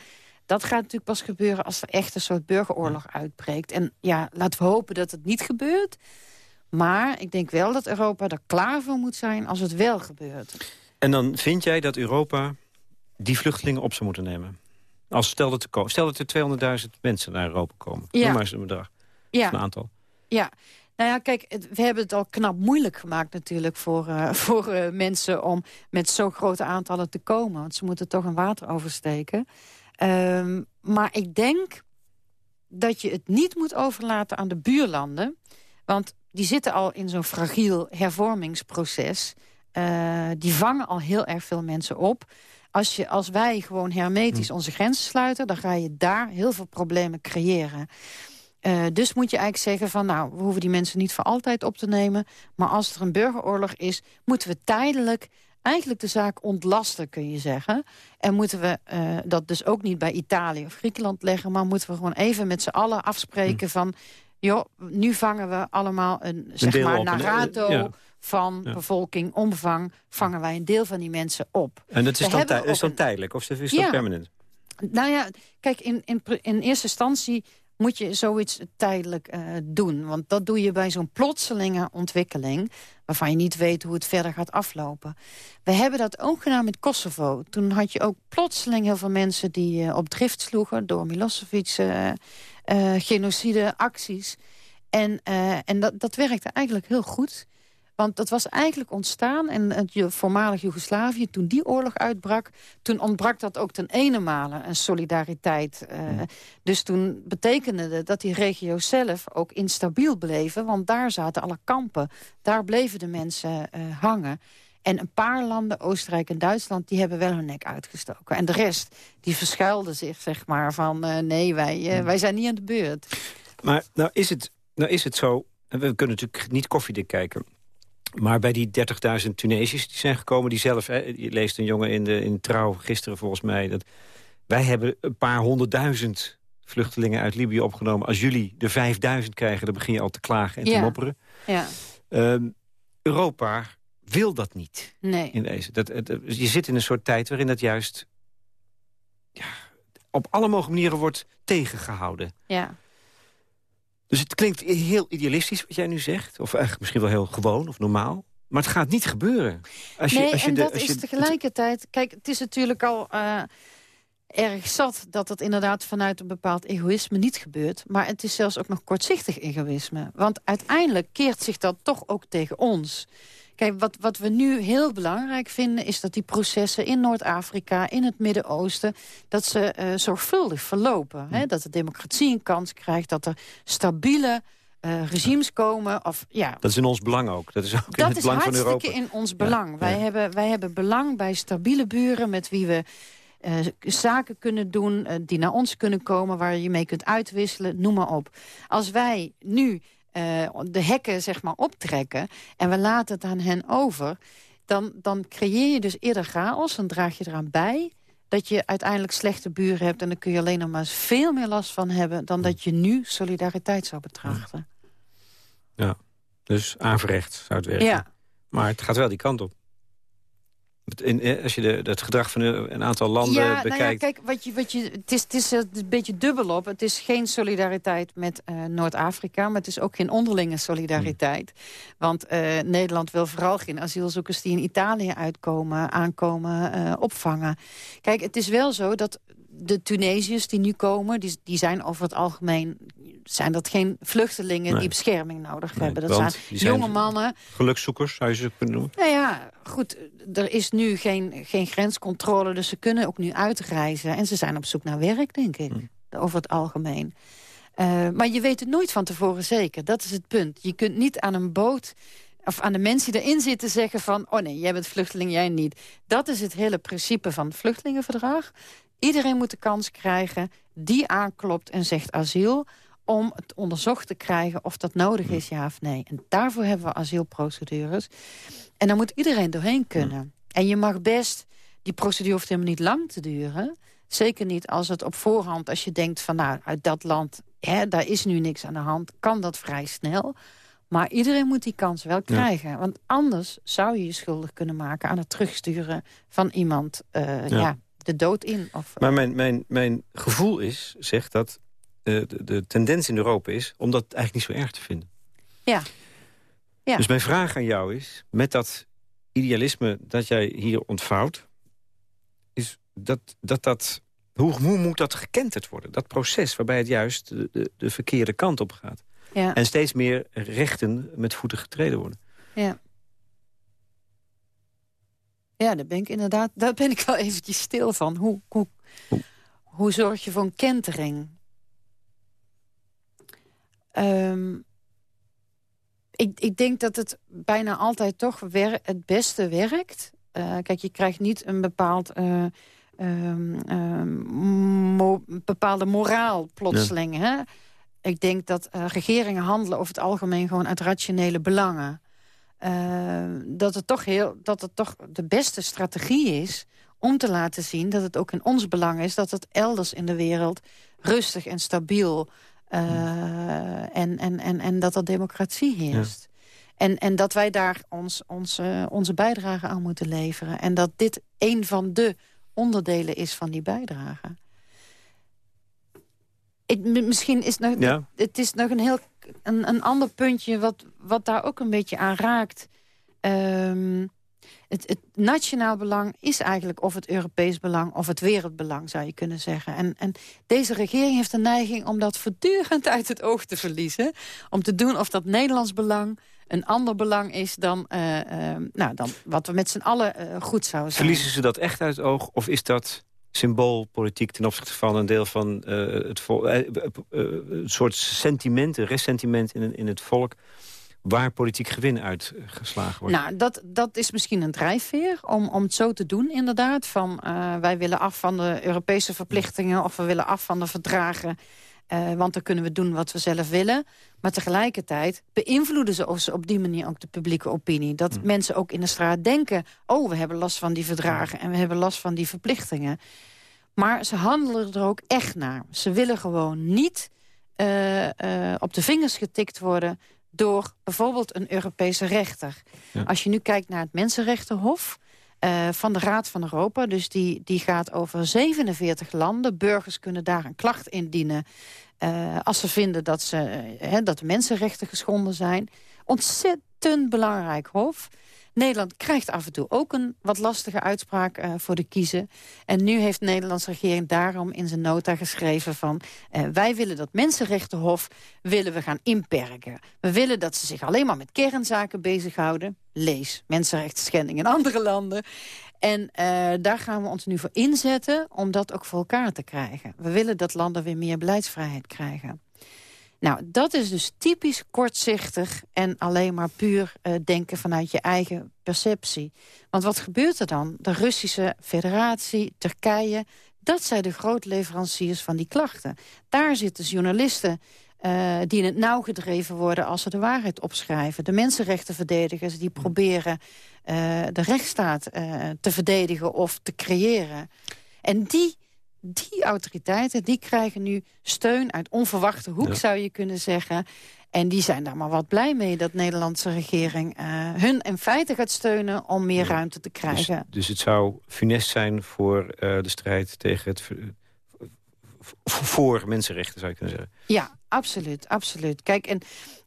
Dat gaat natuurlijk pas gebeuren als er echt een soort burgeroorlog uitbreekt. En ja, laten we hopen dat het niet gebeurt. Maar ik denk wel dat Europa er klaar voor moet zijn als het wel gebeurt. En dan vind jij dat Europa die vluchtelingen op zou moeten nemen? Als stel dat, er, stel dat er 200.000 mensen naar Europa komen. Ja. Noem maar eens een bedrag. Ja. Een aantal. Ja. Nou ja, kijk, we hebben het al knap moeilijk gemaakt natuurlijk voor, uh, (laughs) voor uh, mensen om met zo grote aantallen te komen. Want ze moeten toch een water oversteken. Um, maar ik denk dat je het niet moet overlaten aan de buurlanden. Want die zitten al in zo'n fragiel hervormingsproces. Uh, die vangen al heel erg veel mensen op. Als, je, als wij gewoon hermetisch hm. onze grenzen sluiten... dan ga je daar heel veel problemen creëren. Uh, dus moet je eigenlijk zeggen van... nou, we hoeven die mensen niet voor altijd op te nemen... maar als er een burgeroorlog is... moeten we tijdelijk eigenlijk de zaak ontlasten, kun je zeggen. En moeten we uh, dat dus ook niet bij Italië of Griekenland leggen... maar moeten we gewoon even met z'n allen afspreken hm. van... joh, nu vangen we allemaal een, zeg maar, Narato van bevolking, omvang... vangen wij een deel van die mensen op. En dat is, dan, is dan tijdelijk of is dat permanent? Nou ja, kijk, in, in, in eerste instantie moet je zoiets tijdelijk uh, doen. Want dat doe je bij zo'n plotselinge ontwikkeling... waarvan je niet weet hoe het verder gaat aflopen. We hebben dat ook gedaan met Kosovo. Toen had je ook plotseling heel veel mensen die uh, op drift sloegen... door Milosevic uh, genocide acties. En, en dat, dat werkte eigenlijk heel goed... Want dat was eigenlijk ontstaan in het voormalig Joegoslavië... toen die oorlog uitbrak, toen ontbrak dat ook ten ene male een solidariteit. Uh, Dus toen betekende het dat die regio's zelf ook instabiel bleven... want daar zaten alle kampen, daar bleven de mensen uh, hangen. En een paar landen, Oostenrijk en Duitsland, die hebben wel hun nek uitgestoken. En de rest, die verschuilde zich, zeg maar, van uh, nee, wij, wij zijn niet aan de beurt. Maar nou is het, nou is het zo, we kunnen natuurlijk niet koffiedik kijken... Maar bij die 30.000 Tunesiërs die zijn gekomen... die zelf, hè, je leest een jongen in, de, in Trouw gisteren volgens mij... dat wij hebben een paar honderdduizend vluchtelingen uit Libië opgenomen. Als jullie de 5000 krijgen, dan begin je al te klagen en te mopperen. Ja. Ehm, Europa wil dat niet. Nee. In deze. Dat, je zit in een soort tijd waarin dat juist... Ja, op alle mogelijke manieren wordt tegengehouden. Ja. Dus het klinkt heel idealistisch wat jij nu zegt. Of eigenlijk misschien wel heel gewoon of normaal. Maar het gaat niet gebeuren. Als je, als je en de, dat als is tegelijkertijd... Kijk, het is natuurlijk al uh, erg zat dat het inderdaad vanuit een bepaald egoïsme niet gebeurt. Maar het is zelfs ook nog kortzichtig egoïsme. Want uiteindelijk keert zich dat toch ook tegen ons. Kijk, wat, wat we nu heel belangrijk vinden... is dat die processen in Noord-Afrika, in het Midden-Oosten... dat ze uh, zorgvuldig verlopen. Hè? Dat de democratie een kans krijgt, dat er stabiele... Uh, regimes komen. Of, ja. Dat is in ons belang ook. Dat is ook in het belang van Europa. Dat is in ons belang. Wij, Hebben, wij hebben belang bij stabiele buren met wie we uh, zaken kunnen doen... Uh, die naar ons kunnen komen, waar je mee kunt uitwisselen, noem maar op. Als wij nu uh, de hekken zeg maar, optrekken... en we laten het aan hen over... Dan, dan creëer je dus eerder chaos, dan draag je eraan bij dat je uiteindelijk slechte buren hebt... en dan kun je alleen nog maar veel meer last van hebben... dan dat je nu solidariteit zou betrachten. Ja, dus averechts zou het werken. Ja. Maar het gaat wel die kant op. In, eh, als je de, het gedrag van een aantal landen ja, bekijkt... Nou ja, kijk, wat je, wat je, het, is, het is een beetje dubbel op. Het is geen solidariteit met uh, Noord-Afrika... maar het is ook geen onderlinge solidariteit. Hmm. Want uh, Nederland wil vooral geen asielzoekers... die in Italië uitkomen, aankomen, uh, opvangen. Kijk, het is wel zo dat de Tunesiërs die nu komen... Die, die zijn over het algemeen zijn dat geen vluchtelingen Nee. die bescherming nodig Nee, hebben. Dat zijn jonge mannen. Gelukzoekers, zou je ze kunnen noemen. Nou ja, goed, er is nu geen, geen grenscontrole, dus ze kunnen ook nu uitreizen. En ze zijn op zoek naar werk, denk ik, over het algemeen. Uh, maar je weet het nooit van tevoren zeker, dat is het punt. Je kunt niet aan een boot of aan de mensen die erin zitten zeggen van... oh nee, jij bent vluchteling, jij niet. Dat is het hele principe van het vluchtelingenverdrag. Iedereen moet de kans krijgen die aanklopt en zegt asiel om het onderzocht te krijgen of dat nodig is, ja of nee. En daarvoor hebben we asielprocedures. En dan moet iedereen doorheen kunnen. En je mag best, die procedure hoeft helemaal niet lang te duren. Zeker niet als het op voorhand, als je denkt van nou, uit dat land, hè, daar is nu niks aan de hand, kan dat vrij snel. Maar iedereen moet die kans wel krijgen. Ja. Want anders zou je je schuldig kunnen maken aan het terugsturen van iemand uh, ja. ja. De dood in. Of, maar mijn, mijn, mijn gevoel is, zegt dat de, de, de, tendens in Europa is om dat eigenlijk niet zo erg te vinden. Ja. ja. Dus mijn vraag aan jou is, met dat idealisme dat jij hier ontvouwt... is dat dat, dat hoe, hoe moet dat gekenterd worden? Dat proces waarbij het juist de, de, de verkeerde kant op gaat. Ja. En steeds meer rechten met voeten getreden worden. Ja. Ja, daar ben ik inderdaad daar ben ik wel eventjes stil van. Hoe, hoe, hoe? hoe zorg je voor een kentering? Um, ik, ik denk dat het bijna altijd toch het beste werkt. Uh, kijk, je krijgt niet een bepaald, uh, um, um, mo bepaalde moraal plotseling. Ja. Hè? Ik denk dat uh, regeringen handelen over het algemeen gewoon uit rationele belangen. Dat, het toch heel, dat het toch de beste strategie is om te laten zien dat het ook in ons belang is... dat het elders in de wereld rustig en stabiel uh, en, en, en, en dat er democratie heerst. Ja. En, en dat wij daar ons, ons, uh, onze bijdrage aan moeten leveren. En dat dit een van de onderdelen is van die bijdrage. Ik, misschien is nog, ja. het is nog een heel een, een ander puntje wat, wat daar ook een beetje aan raakt. Um, het, het, nationaal belang is eigenlijk of het Europees belang... of het wereldbelang, zou je kunnen zeggen. En, en deze regering heeft de neiging om dat voortdurend uit het oog te verliezen. Om te doen of dat Nederlands belang een ander belang is... dan, uh, uh, nou, dan wat we met z'n allen uh, goed zouden zijn. Verliezen ze dat echt uit het oog? Of is dat symboolpolitiek ten opzichte van een deel van het volk... een soort sentiment, een ressentiment in, in het volk waar politiek gewin uitgeslagen wordt? Nou, dat, dat is misschien een drijfveer om, om het zo te doen, inderdaad. Van, wij willen af van de Europese verplichtingen... of we willen af van de verdragen... Uh, want dan kunnen we doen wat we zelf willen. Maar tegelijkertijd beïnvloeden ze op die manier ook de publieke opinie. Dat Hm. mm. mensen ook in de straat denken... oh, we hebben last van die verdragen en we hebben last van die verplichtingen. Maar ze handelen er ook echt naar. Ze willen gewoon niet uh, op de vingers getikt worden door bijvoorbeeld een Europese rechter. Ja. Als je nu kijkt naar het Mensenrechtenhof uh, van de Raad van Europa... dus die, die gaat over 47 landen. Burgers kunnen daar een klacht indienen... Uh, als ze vinden dat, ze, uh, dat de mensenrechten geschonden zijn. Ontzettend belangrijk hof. Nederland krijgt af en toe ook een wat lastige uitspraak uh, voor de kiezer. En nu heeft de Nederlandse regering daarom in zijn nota geschreven van... Uh, wij willen dat Mensenrechtenhof willen we gaan inperken. We willen dat ze zich alleen maar met kernzaken bezighouden. Lees, mensenrechtsschending in andere landen. En uh, daar gaan we ons nu voor inzetten om dat ook voor elkaar te krijgen. We willen dat landen weer meer beleidsvrijheid krijgen. Nou, dat is dus typisch kortzichtig en alleen maar puur uh, denken vanuit je eigen perceptie. Want wat gebeurt er dan? De Russische federatie, Turkije, dat zijn de grootleveranciers van die klachten. Daar zitten journalisten uh, die in het nauw gedreven worden als ze de waarheid opschrijven. De mensenrechtenverdedigers die proberen uh, de rechtsstaat te verdedigen of te creëren. En die die autoriteiten die krijgen nu steun uit onverwachte hoek, zou je kunnen zeggen. En die zijn daar maar wat blij mee dat de Nederlandse regering uh, hun in feite gaat steunen om meer ruimte te dus- krijgen. Dus, dus, het zou funest zijn voor uh, de strijd tegen het voor mensenrechten, zou je kunnen zeggen. Ja, absoluut, absoluut. Kijk, en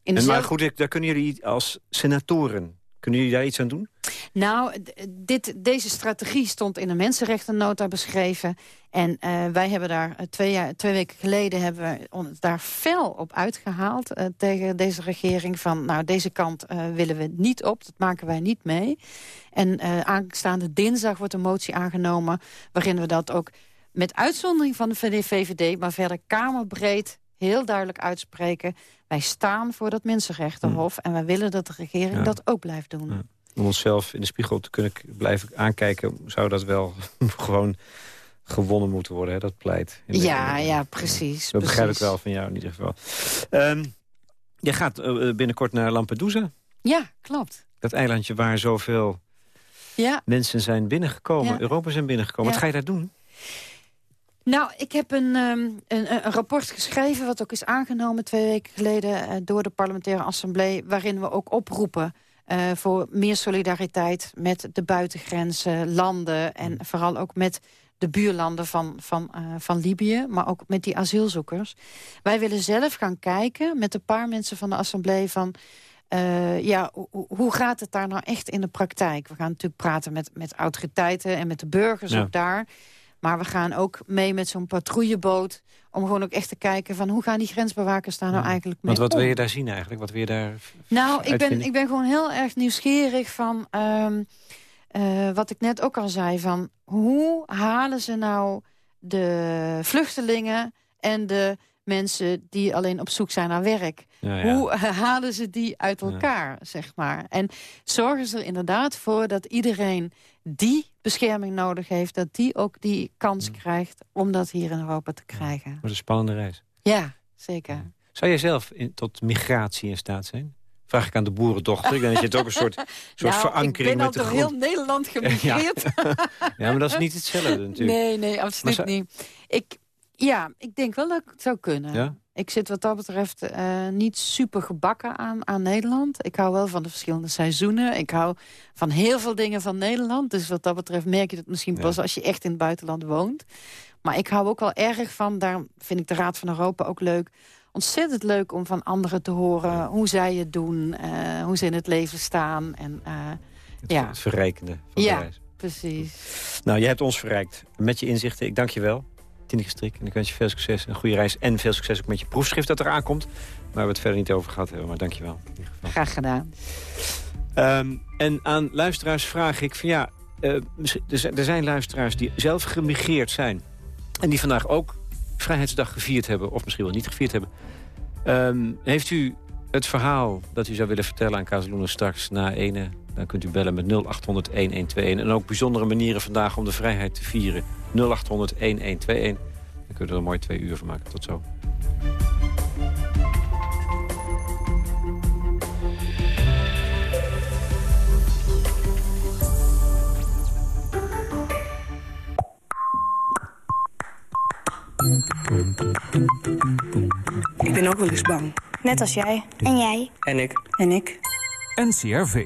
in en maar goed, daar kunnen jullie als senatoren kunnen jullie daar iets aan doen? Nou, dit, deze strategie stond in een mensenrechtennota beschreven. En uh, wij hebben daar uh, twee, twee weken geleden hebben we daar fel op uitgehaald uh, tegen deze regering. Van nou, deze kant willen we niet op, dat maken wij niet mee. En aanstaande dinsdag wordt een motie aangenomen waarin we dat ook met uitzondering van de VVD, maar verder kamerbreed heel duidelijk uitspreken. Wij staan voor dat Mensenrechtenhof en wij willen dat de regering dat ook blijft doen. Om onszelf in de spiegel te kunnen blijven aankijken... zou dat wel (laughs) gewoon gewonnen moeten worden, hè, dat pleit. Ja, ja, precies. Dat begrijp ik wel van jou in ieder geval. Um, jij gaat uh, binnenkort naar Lampedusa. Ja, klopt. Dat eilandje waar zoveel ja. mensen zijn binnengekomen. Europa zijn binnengekomen. Wat ga je daar doen? Nou, ik heb een, um, een, een, rapport geschreven... wat ook is aangenomen twee weken geleden uh, door de parlementaire assemblee... waarin we ook oproepen uh, voor meer solidariteit met de buitengrenzen, landen... en mm. vooral ook met de buurlanden van, van, uh, van Libië, maar ook met die asielzoekers. Wij willen zelf gaan kijken met een paar mensen van de assemblee... van ja, hoe gaat het daar nou echt in de praktijk? We gaan natuurlijk praten met, met autoriteiten en met de burgers ook daar... Maar we gaan ook mee met zo'n patrouilleboot... om gewoon ook echt te kijken van hoe gaan die grensbewakers daar nou eigenlijk mee Want wat wil je daar zien eigenlijk? Wat wil je daar Nou, ik ben, ik ben gewoon heel erg nieuwsgierig van... Um, uh, wat ik net ook al zei, van hoe halen ze nou de vluchtelingen... en de mensen die alleen op zoek zijn naar werk. Hoe halen ze die uit elkaar, zeg maar? En zorgen ze er inderdaad voor dat iedereen die bescherming nodig heeft... dat die ook die kans krijgt om dat hier in Europa te krijgen. Is een spannende reis. Ja, zeker. Zou jij zelf in, tot migratie in staat zijn? Vraag ik aan de boerendochter. Ik denk dat je het ook een soort, (laughs) soort nou, verankering met de grond... ik ben al door heel Nederland (laughs) gemigreerd. Ja. ja. maar dat is niet hetzelfde natuurlijk. Nee, nee, absoluut niet. Ik, ja, ik denk wel dat het zou kunnen. Ja? Ik zit wat dat betreft uh, niet super gebakken aan, aan Nederland. Ik hou wel van de verschillende seizoenen. Ik hou van heel veel dingen van Nederland. Dus wat dat betreft merk je het misschien pas als je echt in het buitenland woont. Maar ik hou ook wel erg van, daar vind ik de Raad van Europa ook leuk... ontzettend leuk om van anderen te horen hoe zij het doen... Uh, hoe ze in het leven staan. En, uh, het, ja. het verrijkende van ja, de reis. precies. Nou, je hebt ons verrijkt met je inzichten. Ik dank je wel. Gestrik. En ik wens je veel succes, een goede reis en veel succes ook met je proefschrift dat eraan komt. Waar we het verder niet over gehad hebben, maar dankjewel. Graag gedaan. Um, en aan luisteraars vraag ik van ja, uh, er zijn luisteraars die zelf gemigreerd zijn. En die vandaag ook Vrijheidsdag gevierd hebben, of misschien wel niet gevierd hebben. Um, heeft u het verhaal dat u zou willen vertellen aan Kazeloenen straks na ene... dan kunt u bellen met 0800-1121. En ook bijzondere manieren vandaag om de vrijheid te vieren. 0800-1121. Dan kunnen we er een mooi twee uur van maken. Tot zo. Ik ben ook wel eens bang. Net als jij. En jij. En ik. En ik. NCRV.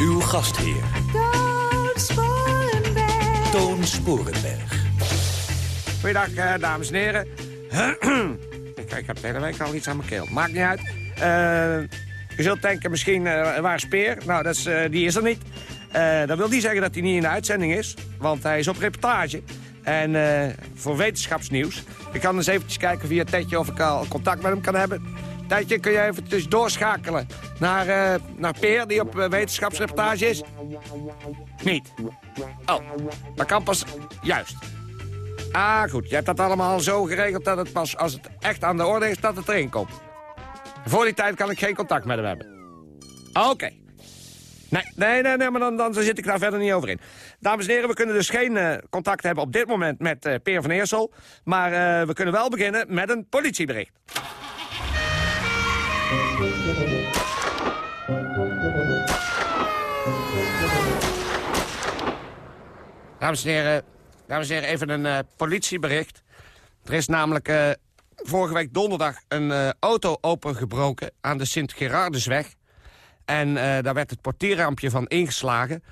Uw gastheer. Toon Sporenberg. Toon Sporenberg. Goeiedag, uh, dames en heren. (clears throat) ik, ik, heb de hele week al iets aan mijn keel. Maakt niet uit. Uh, je zult denken misschien, uh, waar Speer? Nou, dat is, die is er niet. dat wil niet zeggen dat hij niet in de uitzending is. Want hij is op reportage. En voor wetenschapsnieuws. Ik kan eens eventjes kijken via Tetje of ik al contact met hem kan hebben. Tijdje, kun je even doorschakelen naar, uh, naar Peer, die op uh, wetenschapsreportage is? Niet. Oh, dat kan pas... Juist. Ah, goed. Je hebt dat allemaal zo geregeld dat het pas als het echt aan de orde is dat het erin komt. Voor die tijd kan ik geen contact met hem hebben. Oké. Nee, nee, nee, nee, maar dan, dan zit ik daar verder niet over in. Dames en heren, we kunnen dus geen eh, contact hebben op dit moment met eh, Peer van Eersel. Maar eh, we kunnen wel beginnen met een politiebericht. Dames en heren, dames en heren even een eh, politiebericht. Er is namelijk eh, vorige week donderdag een eh, auto opengebroken aan de Sint-Gerardesweg. En daar werd het portierraampje van ingeslagen.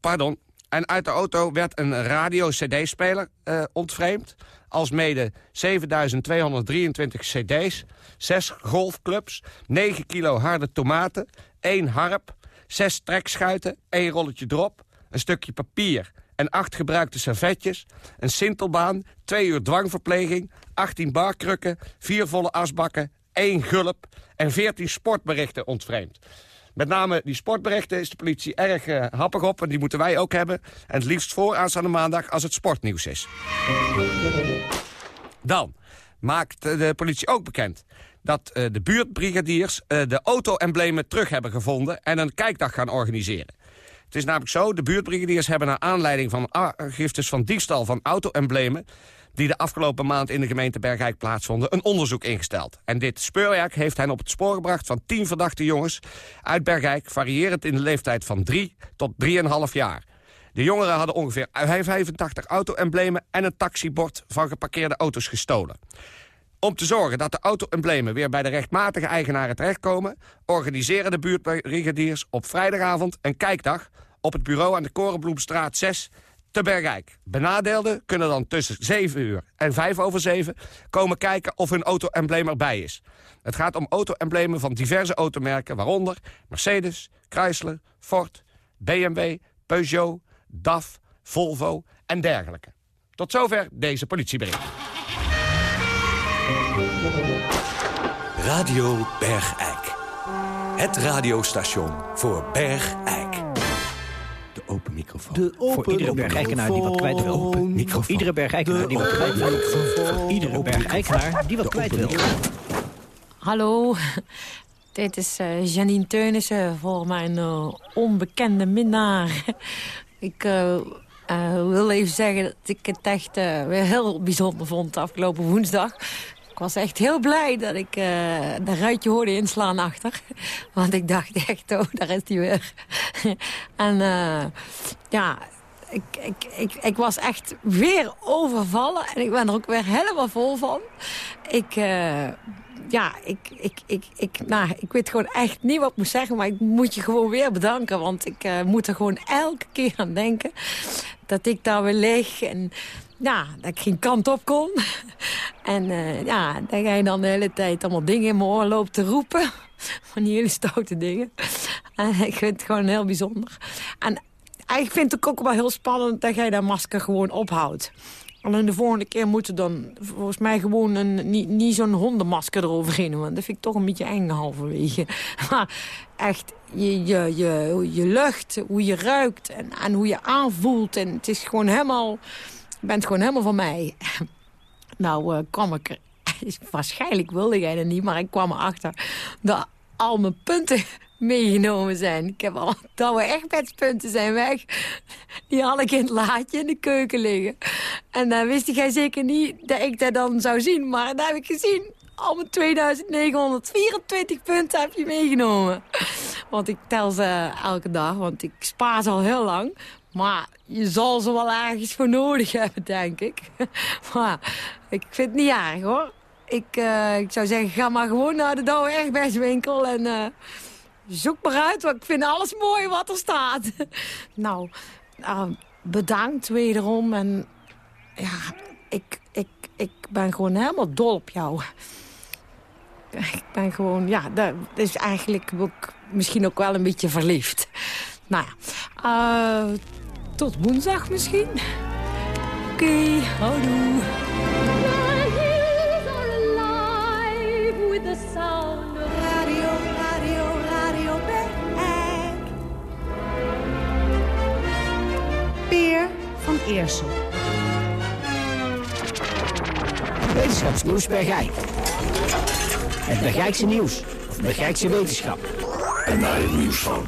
Pardon. En uit de auto werd een radio-cd-speler ontvreemd. Alsmede 7223 cd's, 6 golfclubs, 9 kilo harde tomaten, 1 harp, 6 trekschuiten, 1 rolletje drop, een stukje papier en 8 gebruikte servetjes, een sintelbaan, 2 uur dwangverpleging, 18 barkrukken, 4 volle asbakken, 1 gulp en 14 sportberichten ontvreemd. Met name die sportberichten is de politie erg eh, happig op... en die moeten wij ook hebben. En het liefst voor aanstaande maandag als het sportnieuws is. Dan maakt eh, de politie ook bekend dat eh, de buurtbrigadiers de auto-emblemen terug hebben gevonden... en een kijkdag gaan organiseren. Het is namelijk zo, de buurtbrigadiers hebben naar aanleiding van aangiftes van diefstal van auto-emblemen die de afgelopen maand in de gemeente Bergijk plaatsvonden, een onderzoek ingesteld. En dit speurwerk heeft hen op het spoor gebracht van tien verdachte jongens uit Bergijk, variërend in de leeftijd van 3 tot 3,5 jaar. De jongeren hadden ongeveer 85 auto-emblemen en een taxibord van geparkeerde auto's gestolen. Om te zorgen dat de auto-emblemen weer bij de rechtmatige eigenaren terechtkomen... organiseren de buurtbrigadiers op vrijdagavond een kijkdag... op het bureau aan de Korenbloemstraat 6 te Bergijk. Benadeelden kunnen dan tussen 7 uur en 5 over 7 komen kijken of hun auto-embleem erbij is. Het gaat om auto-emblemen van diverse automerken... waaronder Mercedes, Chrysler, Ford, BMW, Peugeot, DAF, Volvo en dergelijke. Tot zover deze politiebericht. Radio Bergijk. Het radiostation voor Bergijk. De open microfoon. De open Voor iedere bergijkenaar die wat kwijt wil. Open microfoon. Iedere bergijkenaar die wat kwijt wil. Voor iedere bergijkenaar die wat kwijt wil. Hallo, (laughs) dit is eh, Janine Teunissen voor mijn eh, onbekende minnaar. (laughs) Ik eh, wil even zeggen dat ik het echt eh, weer heel bijzonder vond afgelopen woensdag. Ik was echt heel blij dat ik eh dat ruitje hoorde inslaan achter. (laughs) Want ik dacht echt, oh, daar is hij weer. (laughs) en eh, ja, ik, ik, ik, ik was echt weer overvallen. En ik ben er ook weer helemaal vol van. Ik, eh, ja, ik, ik, ik, ik, nou, ik weet gewoon echt niet wat ik moet zeggen. Maar ik moet je gewoon weer bedanken. Want ik moet er gewoon elke keer aan denken. Dat ik daar weer lig. En ja, dat ik geen kant op kon. (laughs) En eh, ja, dan ga je dan de hele tijd allemaal dingen in mijn oor lopen te roepen. (laughs) Van die hele stoute dingen. (laughs) En ik vind het gewoon heel bijzonder. En ik vind het ook wel heel spannend dat jij dat masker gewoon ophoudt. Alleen de volgende keer moet er dan volgens mij gewoon een, niet, zo'n hondenmasker eroverheen. Want dat vind ik toch een beetje eng halverwege. Maar echt, je, je, je, je lucht, hoe je ruikt en, en hoe je aanvoelt. En het is gewoon helemaal, bent gewoon helemaal van mij. Nou eh, kwam ik er, (laughs) waarschijnlijk wilde jij dat niet, maar ik kwam erachter dat al mijn punten (laughs) meegenomen zijn. Ik heb al (laughs) douwe echtbedspunten zijn weg. Die had ik in het laadje in de keuken liggen. En dan wist jij zeker niet dat ik dat dan zou zien. Maar dat heb ik gezien. Al mijn 2924 punten heb je meegenomen. Want ik tel ze elke dag, want ik spaar ze al heel lang. Maar je zal ze wel ergens voor nodig hebben, denk ik. (laughs) Maar ik vind het niet erg, hoor. Ik, eh, ik zou zeggen, ga maar gewoon naar de Douwe Egbestwinkel en... eh, Zoek maar uit, want ik vind alles mooi wat er staat. (laughs) Nou, eh, bedankt wederom. En ja, ik, ik, ik ben gewoon helemaal dol op jou. (laughs) Ik ben gewoon, ja, dat is eigenlijk ook, misschien ook wel een beetje verliefd. Nou ja, eh, tot woensdag misschien. Oké, houdoe. with the sound of radio, radio, radio Bergijk. Peer van Eersel. Wetenschapsnieuws Bergijk. Het Bergijkse nieuws. Of Bergijkse wetenschap. En daar het nieuws van.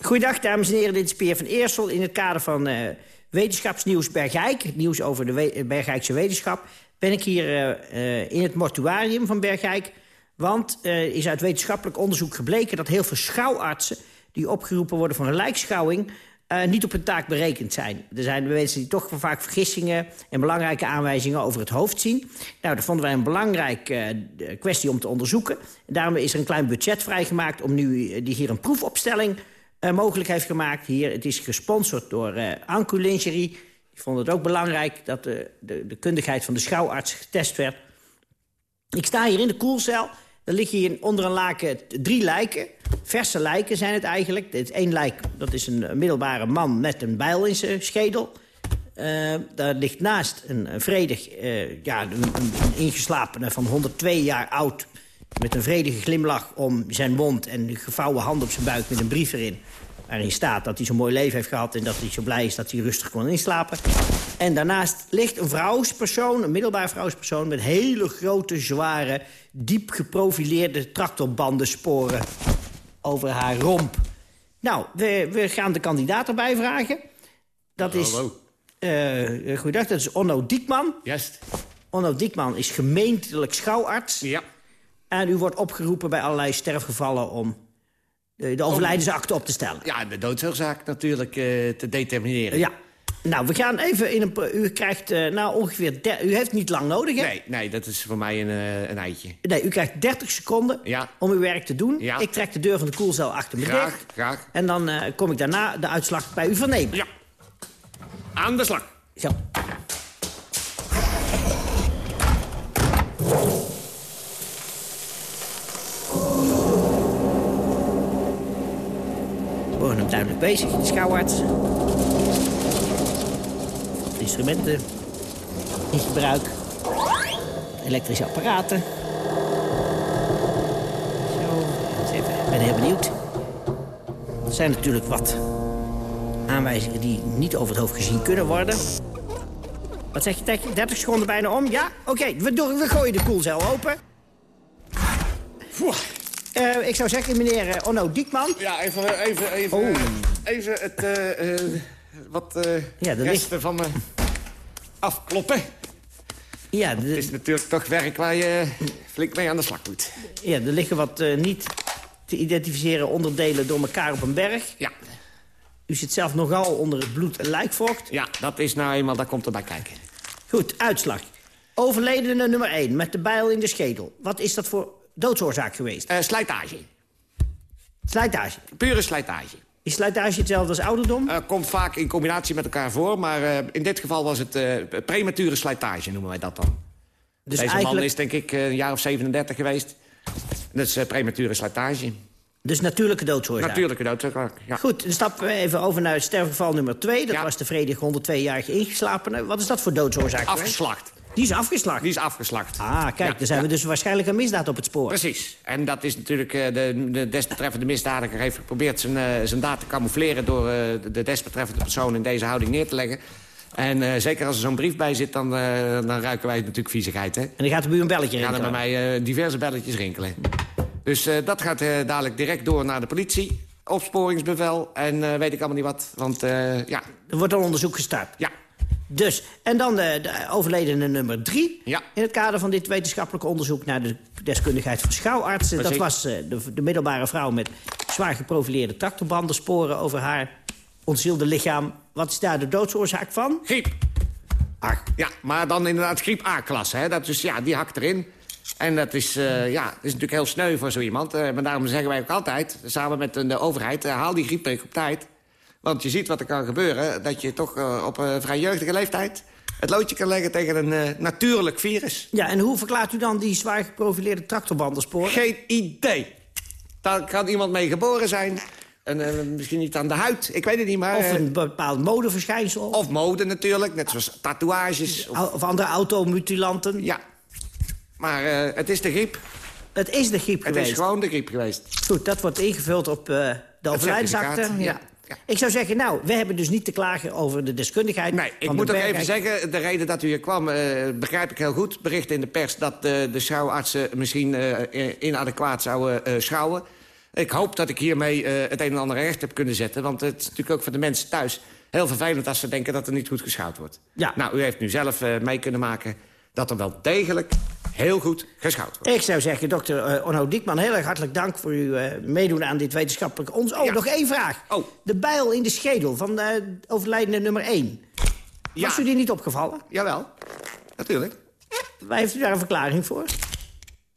Goedendag, dames en heren. Dit is Peer van Eersel in het kader van eh, Wetenschapsnieuws Bergijk. Het nieuws over de we Bergijkse wetenschap. Ben ik hier eh, eh, in het mortuarium van Bergijk. Want er is uit wetenschappelijk onderzoek gebleken... dat heel veel schouwartsen die opgeroepen worden voor een lijkschouwing... eh, niet op hun taak berekend zijn. Er zijn mensen die toch vaak vergissingen... en belangrijke aanwijzingen over het hoofd zien. Nou, dat vonden wij een belangrijke eh, kwestie om te onderzoeken. En daarom is er een klein budget vrijgemaakt... om nu eh, die hier een proefopstelling mogelijk heeft gemaakt. Hier, het is gesponsord door eh Ancu Lingerie. Die vonden het ook belangrijk dat de, de, de kundigheid van de schouwarts getest werd. Ik sta hier in de koelcel. Er liggen hier onder een laken drie lijken. Verse lijken zijn het eigenlijk. Dit één lijk, dat is een middelbare man met een bijl in zijn schedel. Eh, daar ligt naast een, vredig, eh, ja, een, een, een ingeslapene van 102 jaar oud... met een vredige glimlach om zijn mond en een gevouwen hand op zijn buik met een brief erin. Waarin staat dat hij zo'n mooi leven heeft gehad en dat hij zo blij is dat hij rustig kon inslapen. En daarnaast ligt een vrouwspersoon, een middelbaar vrouwspersoon... met hele grote, zware, diep geprofileerde tractorbandensporen over haar romp. Nou, we, we gaan de kandidaat erbij vragen. Dat is... Hallo. eh goeiedag, dat is Onno Diekman. Juist. Onno Diekman is gemeentelijk schouwarts. Ja. En u wordt opgeroepen bij allerlei sterfgevallen om de, de overlijdensakte op te stellen. Ja, de doodsoorzaak natuurlijk eh, te determineren. Ja. Nou, we gaan even in een... U krijgt eh, nou ongeveer... der- u heeft niet lang nodig, hè? Nee, nee, dat is voor mij een, eh, een eitje. Nee, u krijgt 30 seconden Ja. om uw werk te doen. Ja. Ik trek de deur van de koelcel achter me Graag, dicht. graag. En dan kom ik daarna de uitslag bij u vernemen. Ja. Aan de slag. Zo. We horen hem duidelijk bezig, de schouwarts. Instrumenten in gebruik. Elektrische apparaten. Zo. Ik ben heel benieuwd. Er zijn natuurlijk wat aanwijzingen die niet over het hoofd gezien kunnen worden. Wat zeg je, Tekje? 30 seconden bijna om? Ja? Oké, we, doen- we gooien de koelcel open. Eh, ik zou zeggen, meneer eh, Onno Diekman. Ja, even, even, even, Oh. even het, eh, wat Ja, er resten van me afkloppen. Ja, Het is natuurlijk toch werk waar je flink mee aan de slag moet. Ja, er liggen wat niet te identificeren onderdelen door elkaar op een berg. Ja. U zit zelf nogal onder het bloed en lijkvocht. Ja, dat is nou eenmaal, daar komt erbij kijken. Goed, uitslag. Overledene nummer 1 met de bijl in de schedel. Wat is dat voor doodsoorzaak geweest? Eh, slijtage. Slijtage. Pure slijtage. Is slijtage hetzelfde als ouderdom? Eh, komt vaak in combinatie met elkaar voor, maar eh, in dit geval was het premature slijtage, noemen wij dat dan. Dus Deze man eigenlijk- is denk ik een jaar of 37 geweest. Dat is premature slijtage. Dus natuurlijke doodsoorzaak. Natuurlijke doodsoorzaak, ja. Goed, dan stappen we even over naar het sterfgeval nummer 2. Dat was de vredig 102-jarige ingeslapene. Wat is dat voor doodsoorzaak? Afgeslacht. Die is afgeslacht? Die is afgeslacht. Ah, kijk, Ja, dan zijn ja. we dus waarschijnlijk een misdaad op het spoor. Precies. En dat is natuurlijk... eh, de, de desbetreffende misdadiger heeft geprobeerd zijn, eh, zijn daad te camoufleren... door eh, de- de desbetreffende persoon in deze houding neer te leggen. En zeker als er zo'n brief bij zit, dan, dan ruiken wij natuurlijk viezigheid. Hè? En dan gaat er bij u een belletje Gaan er bij rinkelen. mij diverse belletjes rinkelen. Dus dat gaat dadelijk direct door naar de politie. Opsporingsbevel en weet ik allemaal niet wat. Want ja... Er wordt al onderzoek gestart. Ja. Dus, en dan de, de overledene nummer 3. Ja. In het kader van dit wetenschappelijk onderzoek... naar de deskundigheid van schouwartsen. Dat was eh, de, de middelbare vrouw met zwaar geprofileerde tractorbandensporen... over haar ontzielde lichaam. Wat is daar de doodsoorzaak van? Griep. Ach, ja, maar dan inderdaad griep A-klasse. Dat is, ja, die hakt erin. En dat is, eh, ja, dat is natuurlijk heel sneu voor zo iemand. Eh, maar daarom zeggen wij ook altijd, samen met de overheid... eh, haal die griepprik op tijd. Want je ziet wat er kan gebeuren. Dat je toch eh, op een vrij jeugdige leeftijd... het loodje kan leggen tegen een eh, natuurlijk virus. Ja, en hoe verklaart u dan die zwaar geprofileerde tractorbandensporen? Geen idee. Daar kan iemand mee geboren zijn. En, eh, misschien niet aan de huid, ik weet het niet, maar... Of een bepaald modeverschijnsel? Of mode natuurlijk, net zoals tatoeages. Of, of andere automutilanten? Ja. Maar het is de griep. Het is de griep Het geweest? is gewoon de griep geweest. Goed, dat wordt ingevuld op de overlijdensakte. Ja. Ja. Ik zou zeggen, nou, we hebben dus niet te klagen over de deskundigheid Nee, ik moet ook even zeggen, de reden dat u hier kwam, eh, begrijp ik heel goed. Bericht in de pers dat eh, de schouwartsen misschien eh, inadequaat zouden schouwen. Ik hoop dat ik hiermee het een en ander recht heb kunnen zetten. Want het is natuurlijk ook voor de mensen thuis heel vervelend... als ze denken dat er niet goed geschouwd wordt. Ja. Nou, u heeft nu zelf mee kunnen maken dat er wel degelijk heel goed geschouwd wordt. Ik zou zeggen, dokter eh, Onno Diekman, heel erg hartelijk dank voor uw eh, meedoen aan dit wetenschappelijk ons. Oh, nog één vraag. Oh. De bijl in de schedel van overlijdende nummer 1. Ja. Was u die niet opgevallen? Jawel, natuurlijk. Waar heeft u daar een verklaring voor?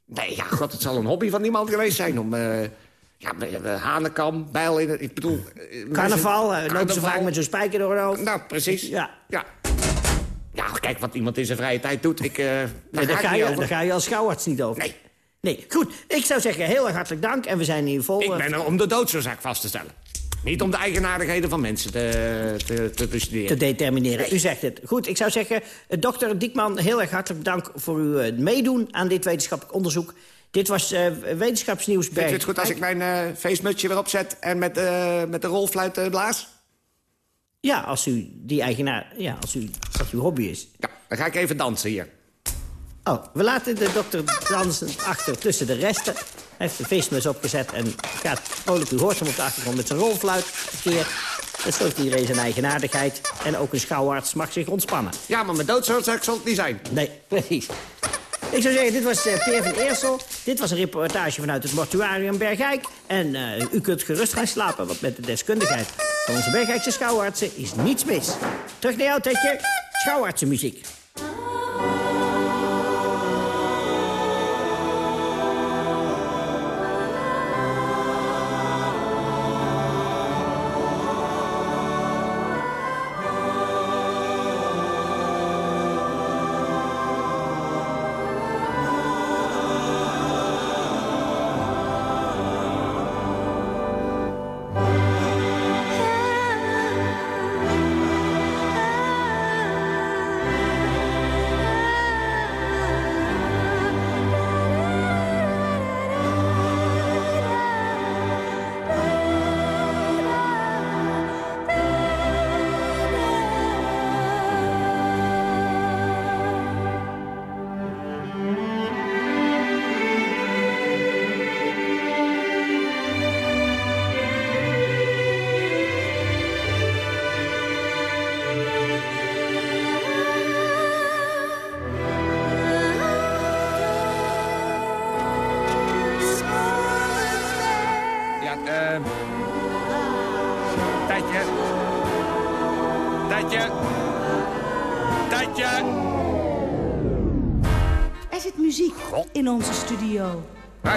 Nee, ja, god, het zal een hobby van iemand geweest zijn om... eh ja, hanekam, bijl in het... Ik bedoel... Carnaval, mensen- lopen ze vaak met zo'n spijker door hun hoofd? Nou, precies. Ja. Ja. Ja, kijk wat iemand in zijn vrije tijd doet. Ik, eh daar Nee, daar, ga je, daar ga je als schouwarts niet over. Nee. Nee, goed. Ik zou zeggen, heel erg hartelijk dank. En we zijn hier vol... Ik eh, ben er om de doodsoorzaak vast te stellen. Niet om de eigenaardigheden van mensen te, te, te bestuderen. te determineren. U zegt het. Goed, ik zou zeggen, eh, dokter Diekman, heel erg hartelijk dank voor uw meedoen aan dit wetenschappelijk onderzoek. Dit was Wetenschapsnieuws Vindt u het goed als ik mijn eh feestmutsje weer opzet en met, met de rolfluit blaas? Ja, als u die eigenaar... Ja, als u dat uw hobby is. Ja, dan ga ik even dansen hier. Oh, we laten de dokter dansen achter tussen de resten. Hij heeft de feestmus opgezet en gaat vrolijk. U hoort hem op de achtergrond met zijn rolfluit keer. Dat zo heeft iedereen zijn eigenaardigheid. En ook een schouwarts mag zich ontspannen. Ja, maar mijn doodsoorzaak zal het niet zijn. Nee, (laughs) precies. Ik zou zeggen, dit was eh Peer van Eersel. Dit was een reportage vanuit het mortuarium Bergijk. En eh, u kunt gerust gaan slapen, want met de deskundigheid van onze Bergijkse schouwartsen is niets mis. Terug naar jou, Tetje. Schouwartsenmuziek.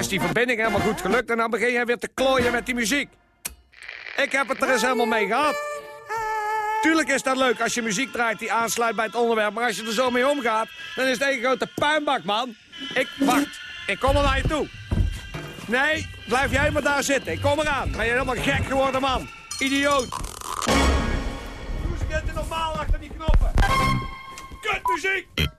Die verbinding helemaal goed gelukt en dan begin jij weer te klooien met die muziek. Ik heb het er eens helemaal mee gehad. Tuurlijk is dat leuk als je muziek draait die aansluit bij het onderwerp. Maar als je er zo mee omgaat, dan is het één grote puinbak, man. Ik, wacht, ik kom er naar je toe. Nee, blijf jij maar daar zitten. Ik kom eraan. Ben je helemaal gek geworden, man. Idioot. Doe keertje normaal achter die knoppen. Kut muziek.